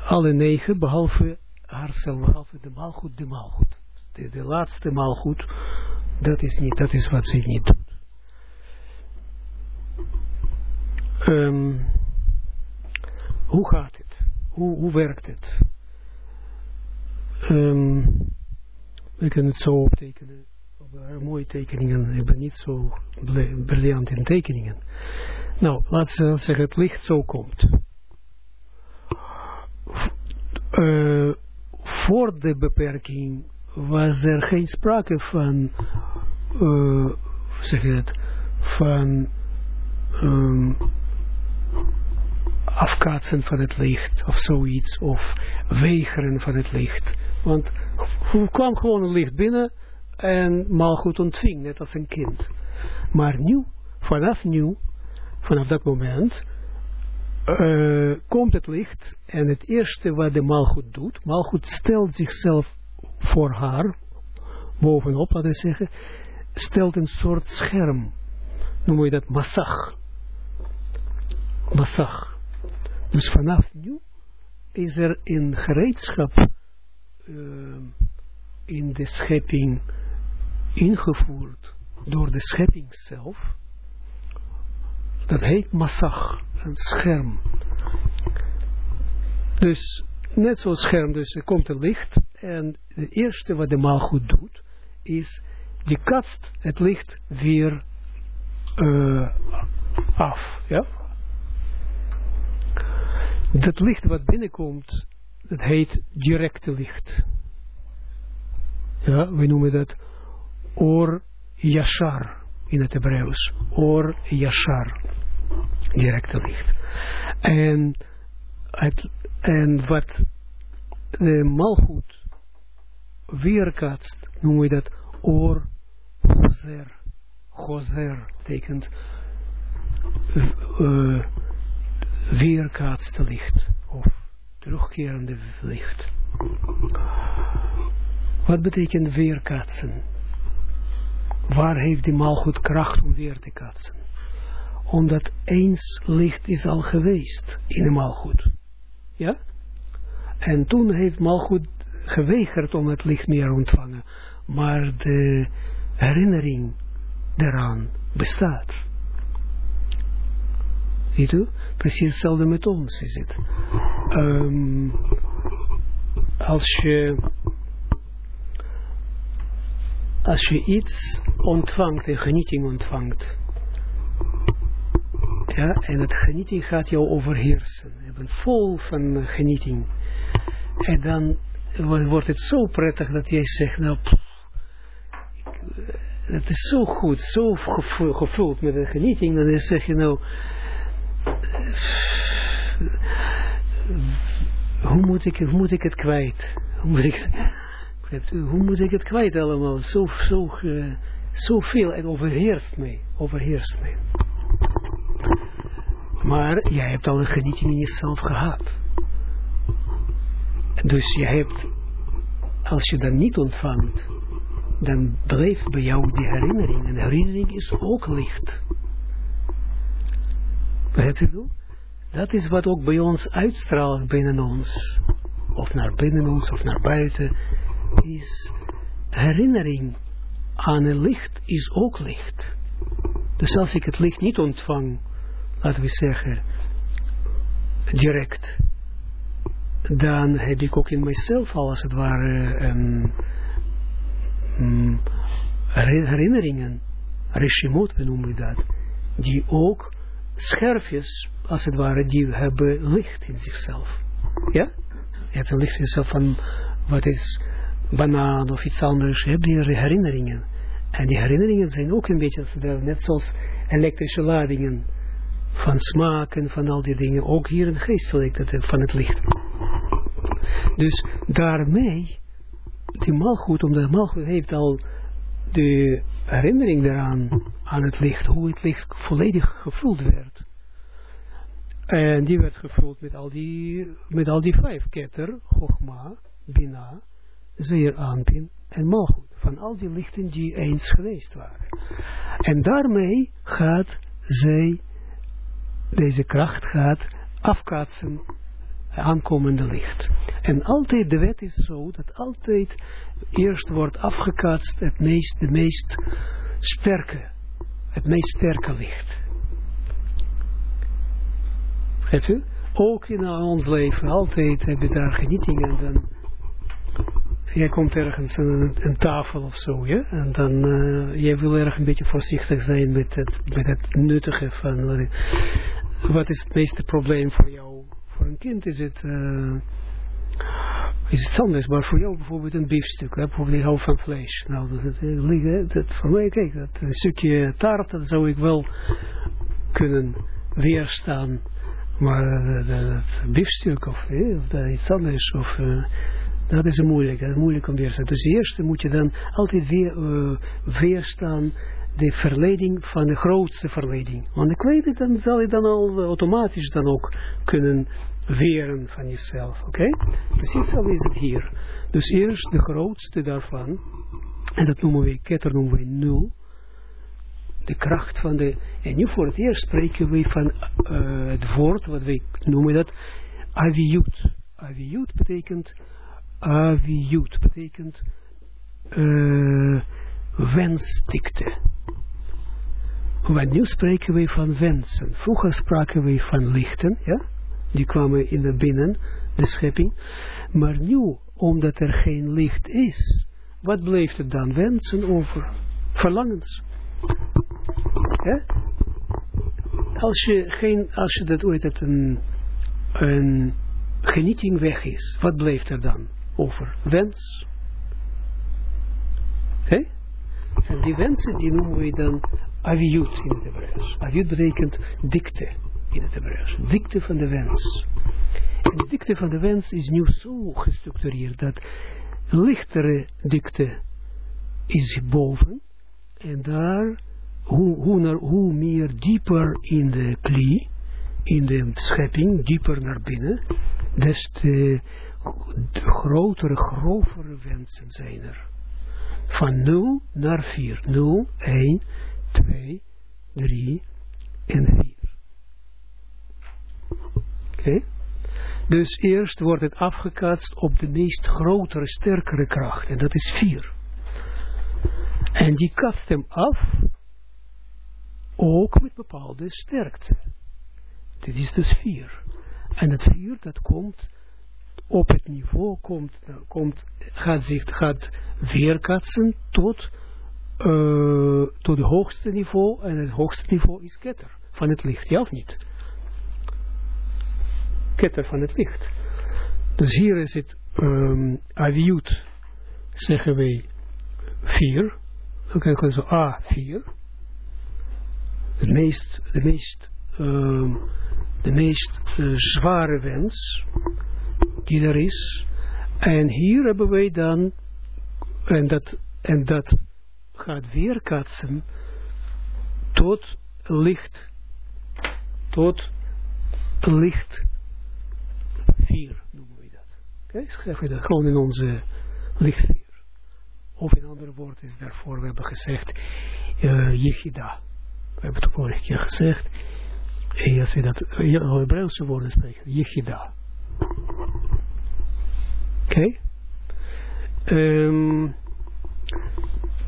alle negen, behalve haarzelf, behalve de maalgoed, de maalgoed. De, de laatste maalgoed, dat is niet, dat is wat ze niet doet. Um, hoe gaat het? Hoe, hoe werkt het? Um, we kunnen het zo optekenen. mooie tekeningen. Ik ben niet zo briljant in tekeningen. Nou, laten we zeggen, het licht zo komt uh, voor de beperking was er geen sprake van, uh, zeg het, van um, afkaatsen van het licht of zoiets, of weigeren van het licht. Want er kwam gewoon een licht binnen en goed ontving, net als een kind. Maar nu, vanaf nu, vanaf dat moment, uh, komt het licht en het eerste wat de malgoed doet, malgoed stelt zichzelf voor haar, bovenop, laten we zeggen, stelt een soort scherm, noemen we dat massag. Massag. Dus vanaf nu is er een gereedschap uh, in de schepping ingevoerd door de schepping zelf. Dat heet massag scherm. Dus net zoals scherm, dus er komt er licht en het eerste wat de maalgoed doet, is die katst het licht weer uh, af. Ja? Dat licht wat binnenkomt, dat heet directe licht. Ja, we noemen dat or yashar in het Hebreeuws. Or yashar directe licht. En, het, en wat de malgoed weerkaatst, noemen we dat oor gozer. Gozer betekent uh, weerkaatste licht of terugkerende licht. Wat betekent weerkaatsen? Waar heeft die malgoed kracht om weer te kaatsen? Omdat eens licht is al geweest in de malgoed. Ja? En toen heeft malgoed geweigerd om het licht meer ontvangen. Maar de herinnering daaraan bestaat. Ziet u? Precies hetzelfde met ons is het. Um, als je als je iets ontvangt, een genieting ontvangt, ja, en het genieting gaat jou overheersen. Je bent vol van genieting. En dan wordt het zo prettig dat jij zegt, nou, het is zo goed, zo gevuld met een genieting, dan zeg je nou, hoe moet ik, hoe moet ik het kwijt? Hoe moet ik, hoe moet ik het kwijt allemaal? Zo, zo, uh, zoveel, en overheerst mij, overheerst mij. Maar jij hebt al een genieting in jezelf gehad. Dus je hebt, als je dat niet ontvangt, dan blijft bij jou die herinnering. En de herinnering is ook licht. Begrijpt u Dat is wat ook bij ons uitstraalt binnen ons. Of naar binnen ons, of naar buiten. Is herinnering aan een licht is ook licht. Dus als ik het licht niet ontvang, laten we zeggen, direct, dan heb ik ook in mijzelf al als het ware um, herinneringen, reshimot, we noemen we dat, die ook scherfjes, als het ware, die hebben licht in zichzelf. Ja? Je hebt een licht in jezelf van, wat is banaan of iets anders, je hebt die herinneringen. En die herinneringen zijn ook een beetje, net zoals elektrische ladingen van smaken, van al die dingen, ook hier een geestelijk van het licht. Dus daarmee, die malgoed, omdat de malgoed heeft al de herinnering daaraan, aan het licht, hoe het licht volledig gevuld werd. En die werd gevuld met al die, met al die vijf ketter, Chogma, Bina, zeer aanpin en malgoed. Van al die lichten die eens geweest waren. En daarmee gaat zij, deze kracht gaat afkaatsen aankomende licht. En altijd, de wet is zo, dat altijd eerst wordt afgekaatst het meest, de meest sterke, het meest sterke licht. Begrijpt u? Ook in ons leven, altijd heb je daar genietingen dan jij komt ergens aan een, tafel of zo, ja, en dan, uh, jij wil erg een beetje voorzichtig zijn met het, met het nuttige van, wat is het meeste probleem voor jou? Voor een kind is het, uh, is het anders, maar voor jou bijvoorbeeld een biefstuk, hè? bijvoorbeeld hou van vlees. Nou, dat, dat, dat, voor mij, kijk, dat, een stukje taart, dat zou ik wel kunnen weerstaan, maar uh, dat biefstuk of, eh, of dat iets anders, of... Dat is moeilijk, dat is moeilijk om weerstaan. Dus eerst moet je dan altijd weer, weerstaan de verleiding van de grootste verleiding. Want de kleine, dan zal je dan al automatisch dan ook kunnen weren van jezelf. Oké? Okay? Precies zo is het hier. Dus eerst de grootste daarvan, en dat noemen we, ketter noemen we nul, de kracht van de, en nu voor het eerst spreken we van uh, het woord, wat wij noemen dat, aviut. Aviut betekent Aviut betekent uh, wensdikte. Want nu spreken we van wensen. Vroeger spraken we van lichten, ja? Die kwamen in de binnen, de schepping. Maar nu, omdat er geen licht is, wat blijft er dan? Wensen over verlangens. Ja? Als je geen, als je dat ooit het een, een genieting weg is, wat blijft er dan? over wens. Oké? En die wensen, die noemen we dan aviut in het Hebreeuws. Aviut betekent dikte in het Hebreeuws. Dikte van de wens. En de dikte van de wens is nu zo gestructureerd dat lichtere dikte is boven. En daar, hoe, hoe, naar, hoe meer dieper in de klie, in de schepping, dieper naar binnen, des te grotere, grovere wensen zijn er. Van 0 naar 4. 0, 1, 2, 3 en 4. Oké? Dus eerst wordt het afgekatst op de meest grotere, sterkere kracht. En dat is 4. En die katst hem af, ook met bepaalde sterkte. Dit is dus 4. En het 4, dat komt op het niveau komt, komt gaat zich gaat weerkatsen tot, uh, tot het hoogste niveau. En het hoogste niveau is ketter van het licht, ja of niet? Ketter van het licht. Dus hier is het um, zeggen wij, vier. dan kan je zo A4, de meest, de meest, um, de meest uh, zware wens die er is. En hier hebben wij dan, en dat, en dat gaat weerkaatsen tot licht, tot licht 4 noemen we dat. Oké, okay? je dat gewoon in onze licht 4. Of in andere woorden is daarvoor, we hebben gezegd, uh. We hebben het vorige keer gezegd, en als we dat Hebreeuwse woorden spreken, Yechida. Okay? Um,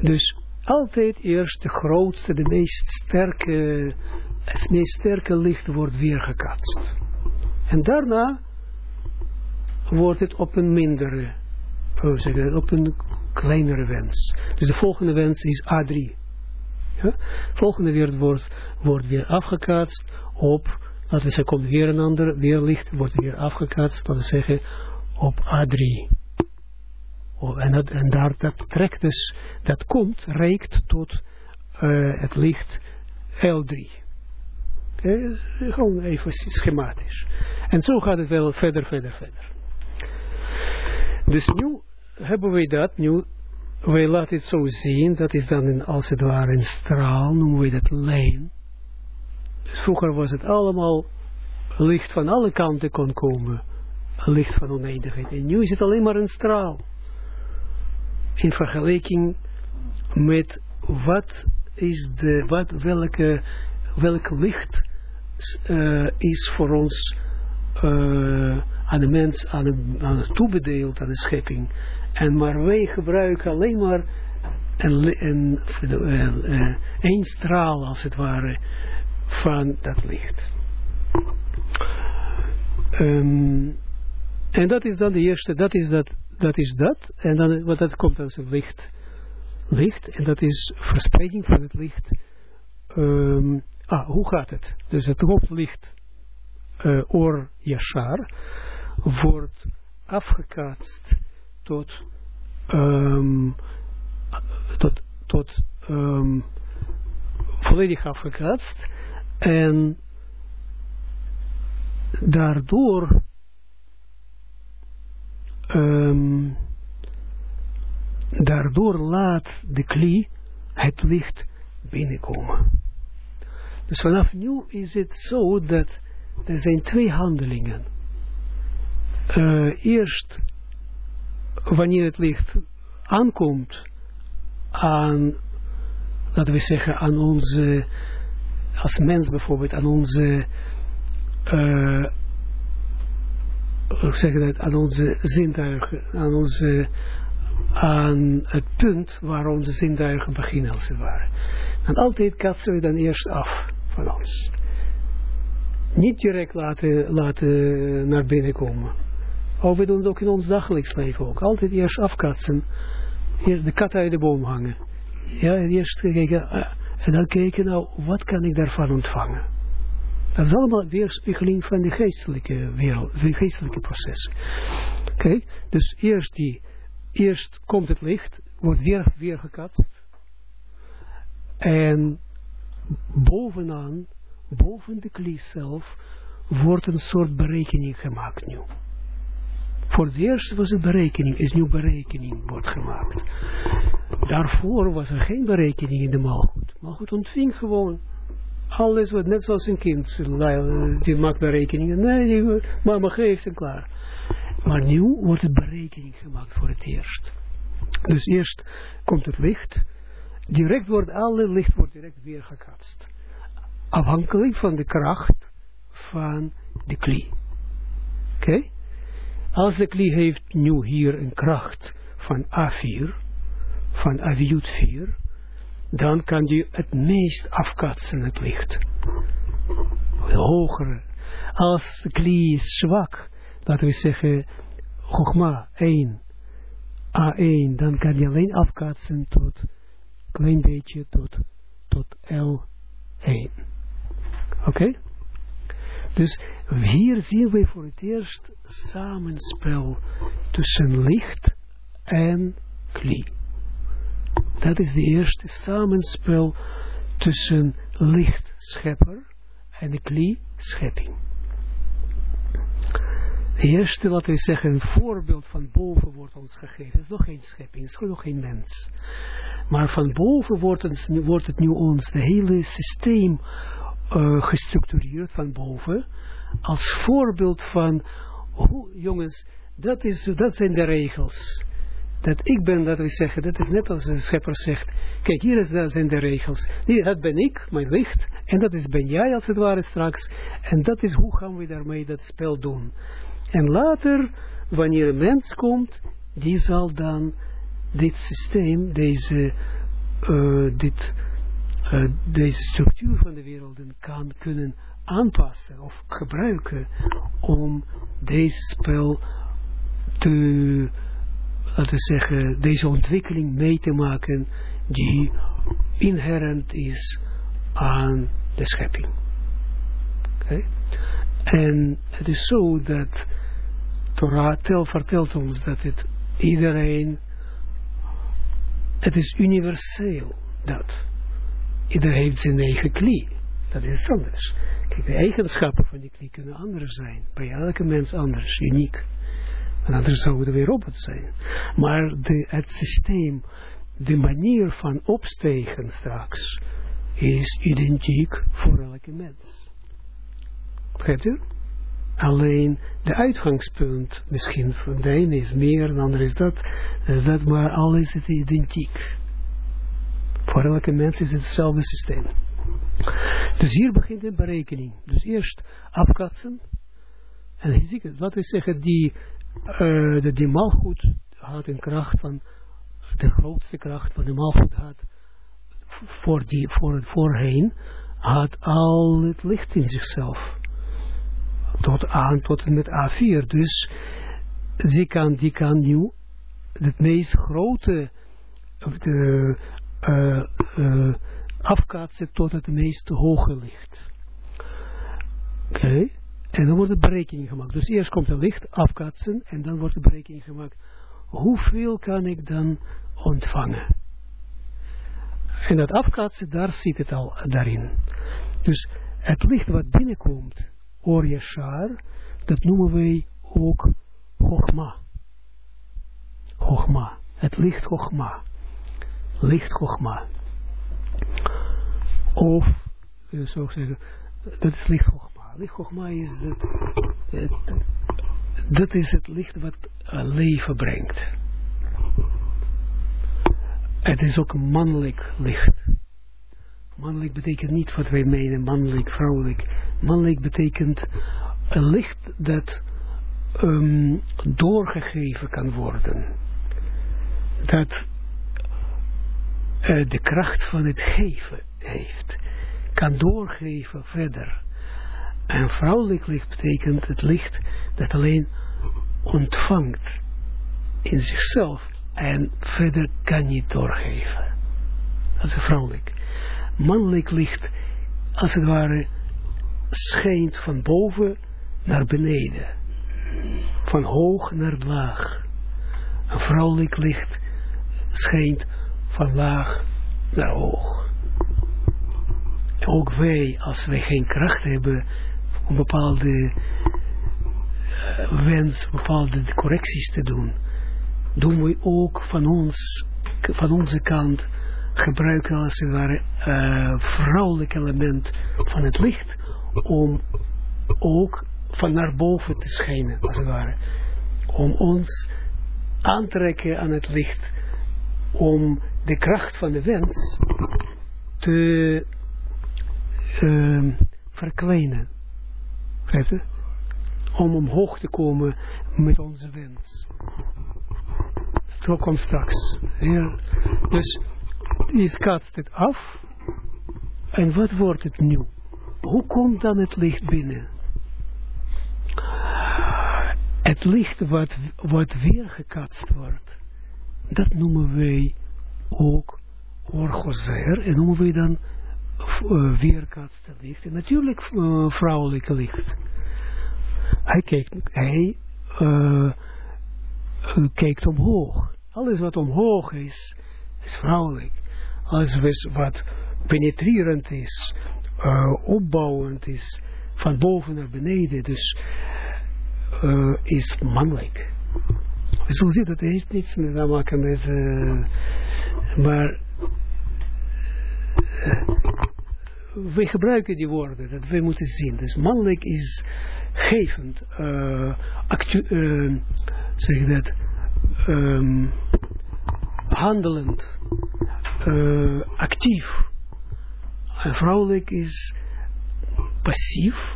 dus altijd eerst de grootste, de meest sterke, het meest sterke licht wordt weergekatst. En daarna wordt het op een mindere, op een kleinere wens. Dus de volgende wens is A3. Ja? Volgende weer wordt, wordt weer afgekaatst op, laten we zeggen, komt weer een ander, weer licht, wordt weer afgekaatst, laten we zeggen, op A3. Oh, en, en daar, dat trekt dus, dat komt, reikt tot uh, het licht L3. Okay? Gewoon even schematisch. En zo gaat het wel verder, verder, verder. Dus nu hebben we dat, nu, wij laten het zo zien, dat is dan als het ware een straal, noemen we dat lijn. Dus vroeger was het allemaal licht van alle kanten kon komen, licht van oneindigheid. En nu is het alleen maar een straal in vergelijking met wat is de, wat, welke, welk licht uh, is voor ons uh, aan de mens, aan de, aan de toebedeeld, aan de schepping. En maar wij gebruiken alleen maar een, een, een, een straal, als het ware, van dat licht. Um, en dat is dan de eerste, dat is dat dat is dat. En dan, wat dat komt als het licht. Licht. En dat is verspreiding van het licht. Um, ah, hoe gaat het? Dus het hoofdlicht uh, Or Yashar wordt afgekaatst tot um, tot, tot um, volledig afgekaatst en daardoor um, daardoor laat de klie het licht binnenkomen. Dus vanaf nu is het zo dat er zijn twee handelingen. Uh, eerst wanneer het licht aankomt aan, laten we zeggen, aan onze, als mens bijvoorbeeld, aan onze uh, zeg dat, aan onze zintuigen, aan, onze, aan het punt waar onze zintuigen beginnen als het ware. En altijd katsen we dan eerst af van ons. Niet direct laten, laten naar binnen komen. Of we doen het ook in ons dagelijks leven ook. Altijd eerst afkatsen. Eerst de kat uit de boom hangen. Ja, en eerst kijken. Eh, en dan kijken, nou, wat kan ik daarvan ontvangen? Dat is allemaal weerspiegeling van de geestelijke wereld, de geestelijke processen. Oké, dus eerst, die, eerst komt het licht, wordt weer, weer gekatst. En bovenaan, boven de klie zelf, wordt een soort berekening gemaakt nu. Voor het eerst was het berekening, is nu berekening wordt gemaakt. Daarvoor was er geen berekening in de maalgoed. Maalgoed ontving gewoon alles wat net zoals een kind, die maakt berekeningen. Nee, mama geeft en klaar. Maar nu wordt het berekening gemaakt voor het eerst. Dus eerst komt het licht. Direct wordt alle licht wordt direct weer gekatst. Afhankelijk van de kracht van de klie. Oké? Als de klie heeft nu hier een kracht van A4, van Aviut 4, dan kan je het meest afkatsen, het licht. Hogere. Als de klie is zwak, laten we zeggen, Chogma 1, A1, dan kan je alleen afkatsen tot, klein beetje, tot, tot L1. Oké? Okay? Dus hier zien we voor het eerst samenspel tussen licht en klie Dat is de eerste samenspel tussen lichtschepper en de kli schepping. De eerste, laten we zeggen, een voorbeeld van boven wordt ons gegeven. Het is nog geen schepping, het is nog geen mens. Maar van boven wordt het, wordt het nu ons, de hele systeem uh, gestructureerd van boven, als voorbeeld van, hoe, jongens, dat, is, dat zijn de regels. Dat ik ben, dat we zeggen, dat is net als de schepper zegt, kijk, hier is, zijn de regels. Die, dat ben ik, mijn licht, en dat is ben jij als het ware straks, en dat is hoe gaan we daarmee dat spel doen. En later, wanneer een mens komt, die zal dan dit systeem, deze, uh, dit, uh, deze structuur van de werelden kan kunnen aanpassen of gebruiken om deze spel te, laten we zeggen, deze ontwikkeling mee te maken die inherent is aan de schepping. Okay? En het is zo dat Torah tel vertelt ons dat het iedereen, het is universeel dat. Iedereen heeft zijn eigen klie. Dat is iets anders. Kijk, de eigenschappen van die klie kunnen anders zijn. Bij elke mens anders, uniek. En anders zou het weer robot zijn. Maar de, het systeem, de manier van opstegen straks, is identiek voor elke mens. Begrijpt u? Alleen de uitgangspunt, misschien van de ene is meer, de andere is dat, is dat maar alles is identiek. Voor elke mens is het hetzelfde systeem. Dus hier begint de berekening. Dus eerst afkatsen. En laten we zeggen, die, uh, de, die malgoed had een kracht van, de grootste kracht van de malgoed had, voor die, voor voorheen, had al het licht in zichzelf tot aan, tot en met A4. Dus die kan, die kan nu het meest grote de, uh, uh, afkaatsen tot het meest hoge licht. Oké. En dan wordt de berekening gemaakt. Dus eerst komt het licht afkaatsen en dan wordt de berekening gemaakt. Hoeveel kan ik dan ontvangen? En dat afkaatsen, daar zit het al daarin. Dus het licht wat binnenkomt, Or Yeshar, dat noemen wij ook Chogma. Chogma. Het licht Chogma. Licht Chogma. Of, uh, zo zeggen, dat is licht Chogma. Licht Chogma is het, dat is het licht wat uh, leven brengt. Het is ook mannelijk licht. Mannelijk betekent niet wat wij menen, mannelijk, vrouwelijk. Mannelijk betekent een licht dat um, doorgegeven kan worden. Dat uh, de kracht van het geven heeft. Kan doorgeven verder. En vrouwelijk licht betekent het licht dat alleen ontvangt in zichzelf en verder kan niet doorgeven. Dat is vrouwelijk mannelijk licht, als het ware, schijnt van boven naar beneden. Van hoog naar laag. Een vrouwelijk licht schijnt van laag naar hoog. Ook wij, als wij geen kracht hebben om bepaalde uh, wens, bepaalde correcties te doen, doen we ook van ons, van onze kant gebruiken als het ware uh, vrouwelijk element van het licht om ook van naar boven te schijnen, als het ware. Om ons aantrekken aan het licht, om de kracht van de wens te uh, verkleinen. Om omhoog te komen met onze wens. Dat komt straks. Ja. Dus die skatst het af. En wat wordt het nu? Hoe komt dan het licht binnen? Het licht wat, wat weergekatst wordt, dat noemen wij ook orgozer. En noemen wij dan uh, weerkatste licht. En natuurlijk uh, vrouwelijke licht. Hij kijkt, hij uh, kijkt omhoog. Alles wat omhoog is, is vrouwelijk. Alles wat penetrerend is, opbouwend is, van boven naar beneden, dus is mannelijk. Zullen zien, dat heeft niets te maken met, maar we gebruiken die woorden, dat we moeten zien. Dus mannelijk is gevend, uh, actu zeg dat, um, handelend, uh, actief. En vrouwelijk is passief.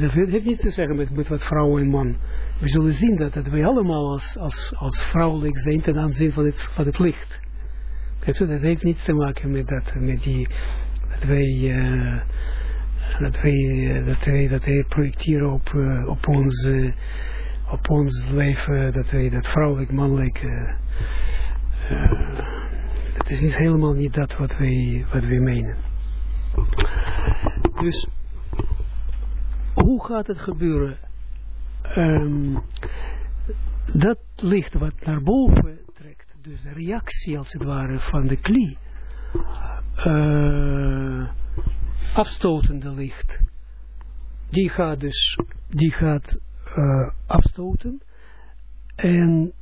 Dat heeft niets te zeggen met, met wat vrouw en man. We zullen zien dat, dat wij allemaal als, als, als vrouwelijk zijn ten aanzien van het, van het licht. Dat heeft niets te maken met dat, met die, dat wij, uh, dat wij, dat wij, dat wij projecteren op, uh, op ons, op ons leven, dat wij dat vrouwelijk, mannelijk, dat is niet helemaal niet dat wat wij, wat wij menen. Dus, hoe gaat het gebeuren? Um, dat licht wat naar boven dus de reactie als het ware van de klie, uh, afstotende licht, die gaat dus, die gaat uh, afstoten en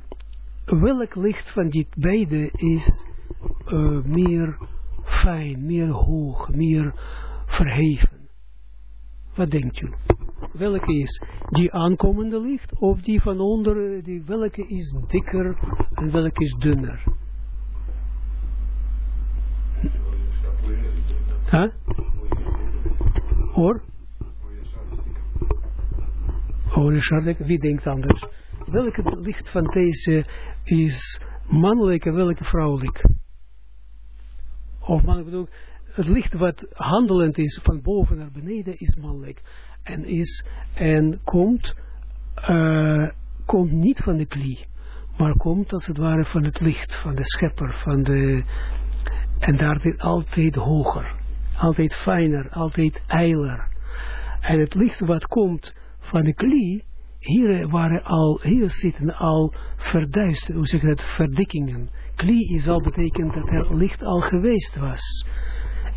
welk licht van die beide is uh, meer fijn, meer hoog, meer verheven. Wat denkt u? Welke is die aankomende licht of die van onder, die, welke is dikker en welke is dunner? Huh? Hoor? Hoor, wie denkt anders? Welke licht van deze is mannelijk en welke vrouwelijk? Of man, bedoel, het licht wat handelend is van boven naar beneden is mannelijk. En, is, en komt, uh, komt niet van de klie, maar komt als het ware van het licht, van de schepper, van de, en daar altijd hoger, altijd fijner, altijd eiler. En het licht wat komt van de klie, hier waren al, hier zitten al verduisterd, hoe zeg je dat, verdikkingen. Klie is al betekent dat er licht al geweest was.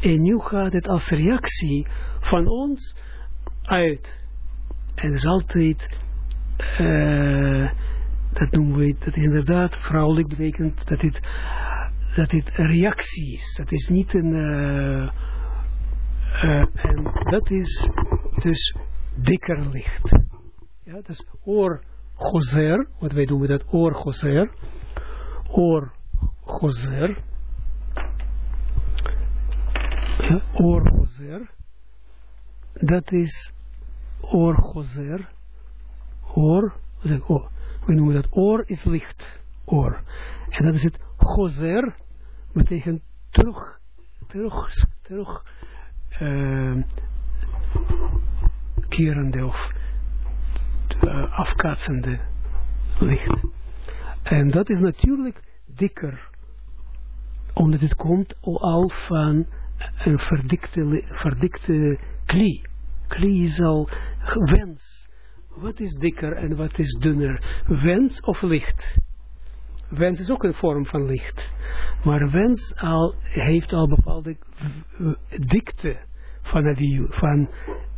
En nu gaat het als reactie van ons uit. En is altijd, uh, dat noemen we, dat inderdaad vrouwelijk betekent dat het, dat het een reactie is. Dat is niet een, uh, uh, en dat is dus dikker licht. Ja, dat is oor gozer, wat wij doen met dat oor gozer, oor gozer, ja, oor gozer, dat is oor gozer, oor, we noemen dat oor is licht, oor. En dat is het gozer, betekent terug, terug, terug, uh, kerende of uh, afkaatsende licht. En dat is natuurlijk dikker, omdat het komt al van een verdikte, verdikte klie. Al wens. Wat is dikker en wat is dunner? Wens of licht? Wens is ook een vorm van licht. Maar wens al, heeft al bepaalde dikte van, het, van,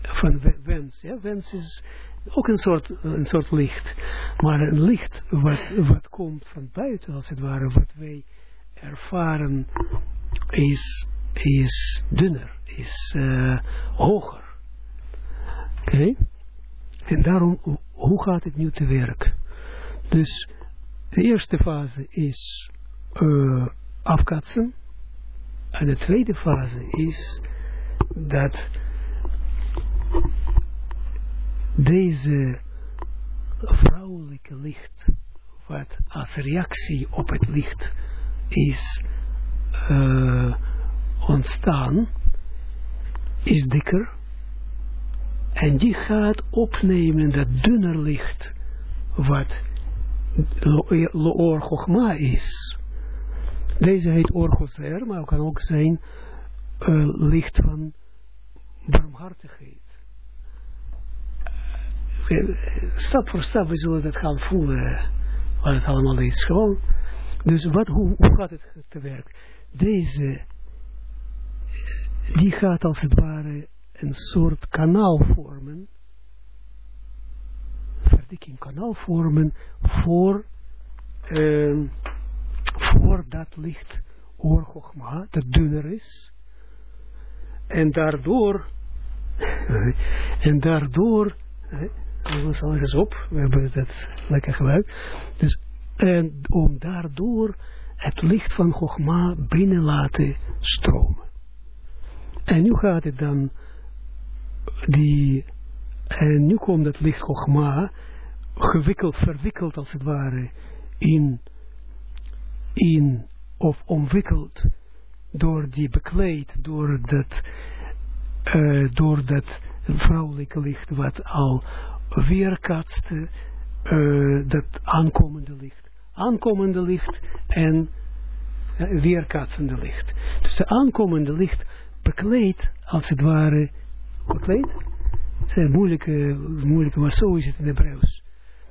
van wens. Ja? Wens is ook een soort, een soort licht. Maar een licht wat, wat komt van buiten, als het ware, wat wij ervaren, is, is dunner, is uh, hoger. Okay? En daarom, hoe gaat het nu te werk? Dus de eerste fase is uh, afkatsen. En de tweede fase is dat deze vrouwelijke licht, wat als reactie op het licht is uh, ontstaan, is dikker. En die gaat opnemen dat dunner licht, wat Loor Chogma is. Deze heet Orgozer, maar kan ook zijn uh, licht van barmhartigheid stap voor stap, we zullen dat gaan voelen, wat het allemaal is. Gewoon, Dus wat, hoe, hoe gaat het te werk? Deze, die gaat als het ware een soort kanaal vormen, verdikking kanaal vormen voor, uh, voor dat licht oorgogma, dat dunner is, en daardoor, en daardoor, we zal eens op, we hebben het lekker gebruikt, dus en om daardoor het licht van Chogma binnen laten stromen. En nu gaat het dan, die, en nu komt het licht Chogma, gewikkeld, verwikkeld als het ware, in, in, of omwikkeld, door die bekleed, door dat, uh, door dat vrouwelijke licht wat al weerkaatste, uh, dat aankomende licht aankomende licht en uh, weerkaatsende licht. Dus de aankomende licht bekleedt, als het ware, bekleed? Het is moeilijke, moeilijke, maar zo is het in.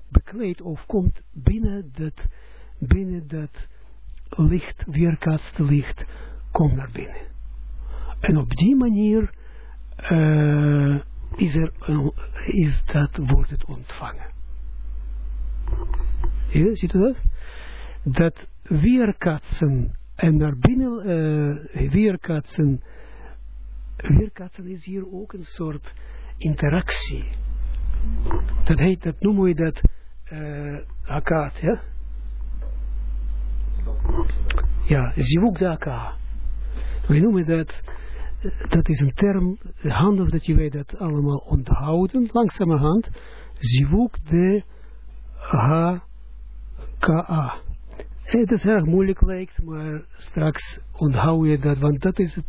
Bekleed of komt binnen dat, binnen dat licht, weerkaatste licht, komt naar binnen. En op die manier uh, is, er, is dat, wordt het ontvangen. Ja, ziet u dat? Dat weerkatsen en naar binnen uh, weerkatsen, weerkatsen is hier ook een soort interactie. Dat heet, dat noemen we dat uh, ja? Ja, zivuk daka. We noemen dat, dat is een term, handig dat je weet dat allemaal onthouden, langzamerhand. Zivuk de. Het is erg moeilijk lijkt, maar straks onthoud je dat, want dat is het,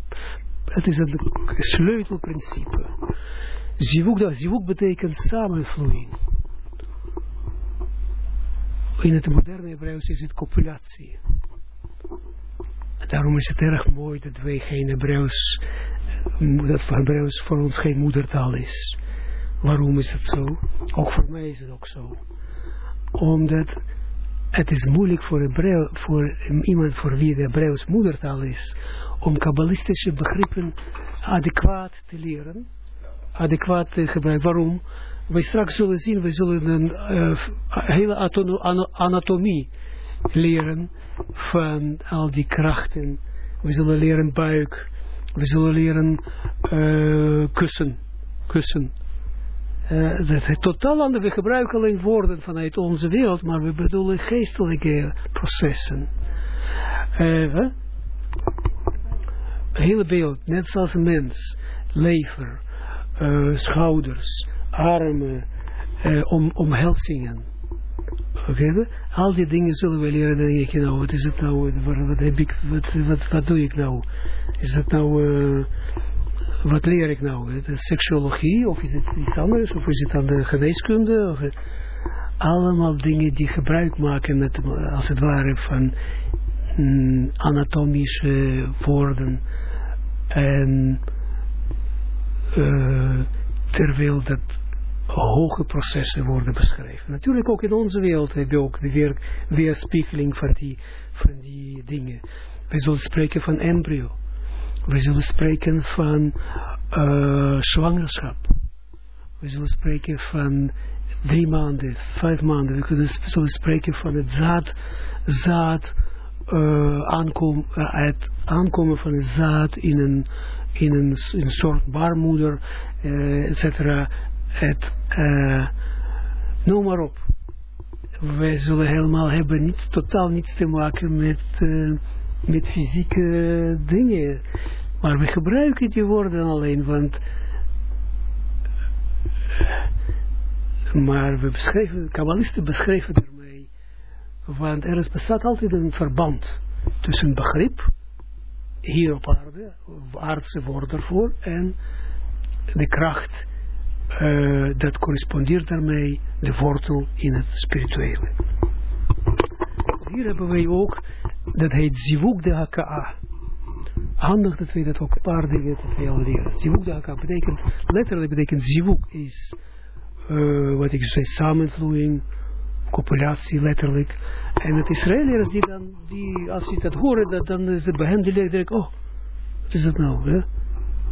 het is een sleutelprincipe. Zivuk, dat zivuk betekent samenvloeien. In het moderne Hebreeuws is het copulatie. Daarom is het erg mooi dat wij geen Hebreeuws, dat Hebreeuws voor ons geen moedertaal is. Waarom is het zo? Ook voor mij is het ook zo. Omdat het is moeilijk voor, voor iemand voor wie de Hebreeuws moedertaal is, om kabbalistische begrippen adequaat te leren, adequaat te gebruiken. Waarom? We straks zullen zien, we zullen een uh, hele anatomie leren van al die krachten. We zullen leren buik, we zullen leren uh, kussen, kussen. Dat het totaal andere, we gebruiken alleen woorden vanuit onze wereld, maar we bedoelen geestelijke processen. Uh, hele beeld, net zoals een mens, lever, uh, schouders, armen, om, omhelzingen. Okay? Al die dingen zullen we leren, dan denk je nou, wat is het nou, wat, wat wat, wat, wat doe ik nou? Is dat nou wat leer ik nou? Is het seksuologie of is het iets anders? Of is het aan de geneeskunde? Of allemaal dingen die gebruik maken met, als het ware van mm, anatomische woorden. En uh, terwijl dat hoge processen worden beschreven. Natuurlijk ook in onze wereld heb je ook de weer, weerspiegeling van die, van die dingen. We zullen spreken van embryo. We zullen spreken van uh, zwangerschap. We zullen spreken van drie maanden, vijf maanden. We kunnen, zullen spreken van het zaad, zaad uh, aankom, uh, het aankomen van het zaad in een, in een, soort baarmoeder, uh, et cetera. Het, noem maar op. Wij zullen helemaal hebben niet, totaal niets te maken met... Met fysieke dingen. Maar we gebruiken die woorden alleen, want maar we beschrijven, kabbalisten beschrijven ermee, want er bestaat altijd een verband tussen begrip, hier op aarde, aardse woord ervoor, en de kracht, uh, dat correspondeert daarmee, de wortel in het spirituele. Hier hebben wij ook dat heet Zivuk de Haka'a. Handig dat we dat ook een paar dingen dat we al leren. Zivuk Haka'a betekent, letterlijk betekent Zivuk is, uh, wat ik zei, samenvloeiing, copulatie letterlijk. En het Israëliërs die dan, die, als die dat horen, dat, dan is het bij hen direct, oh, wat is het nou? Hè?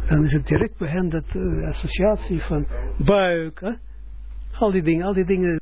Dan is het direct bij hen dat associatie van buik, al die dingen, al die dingen.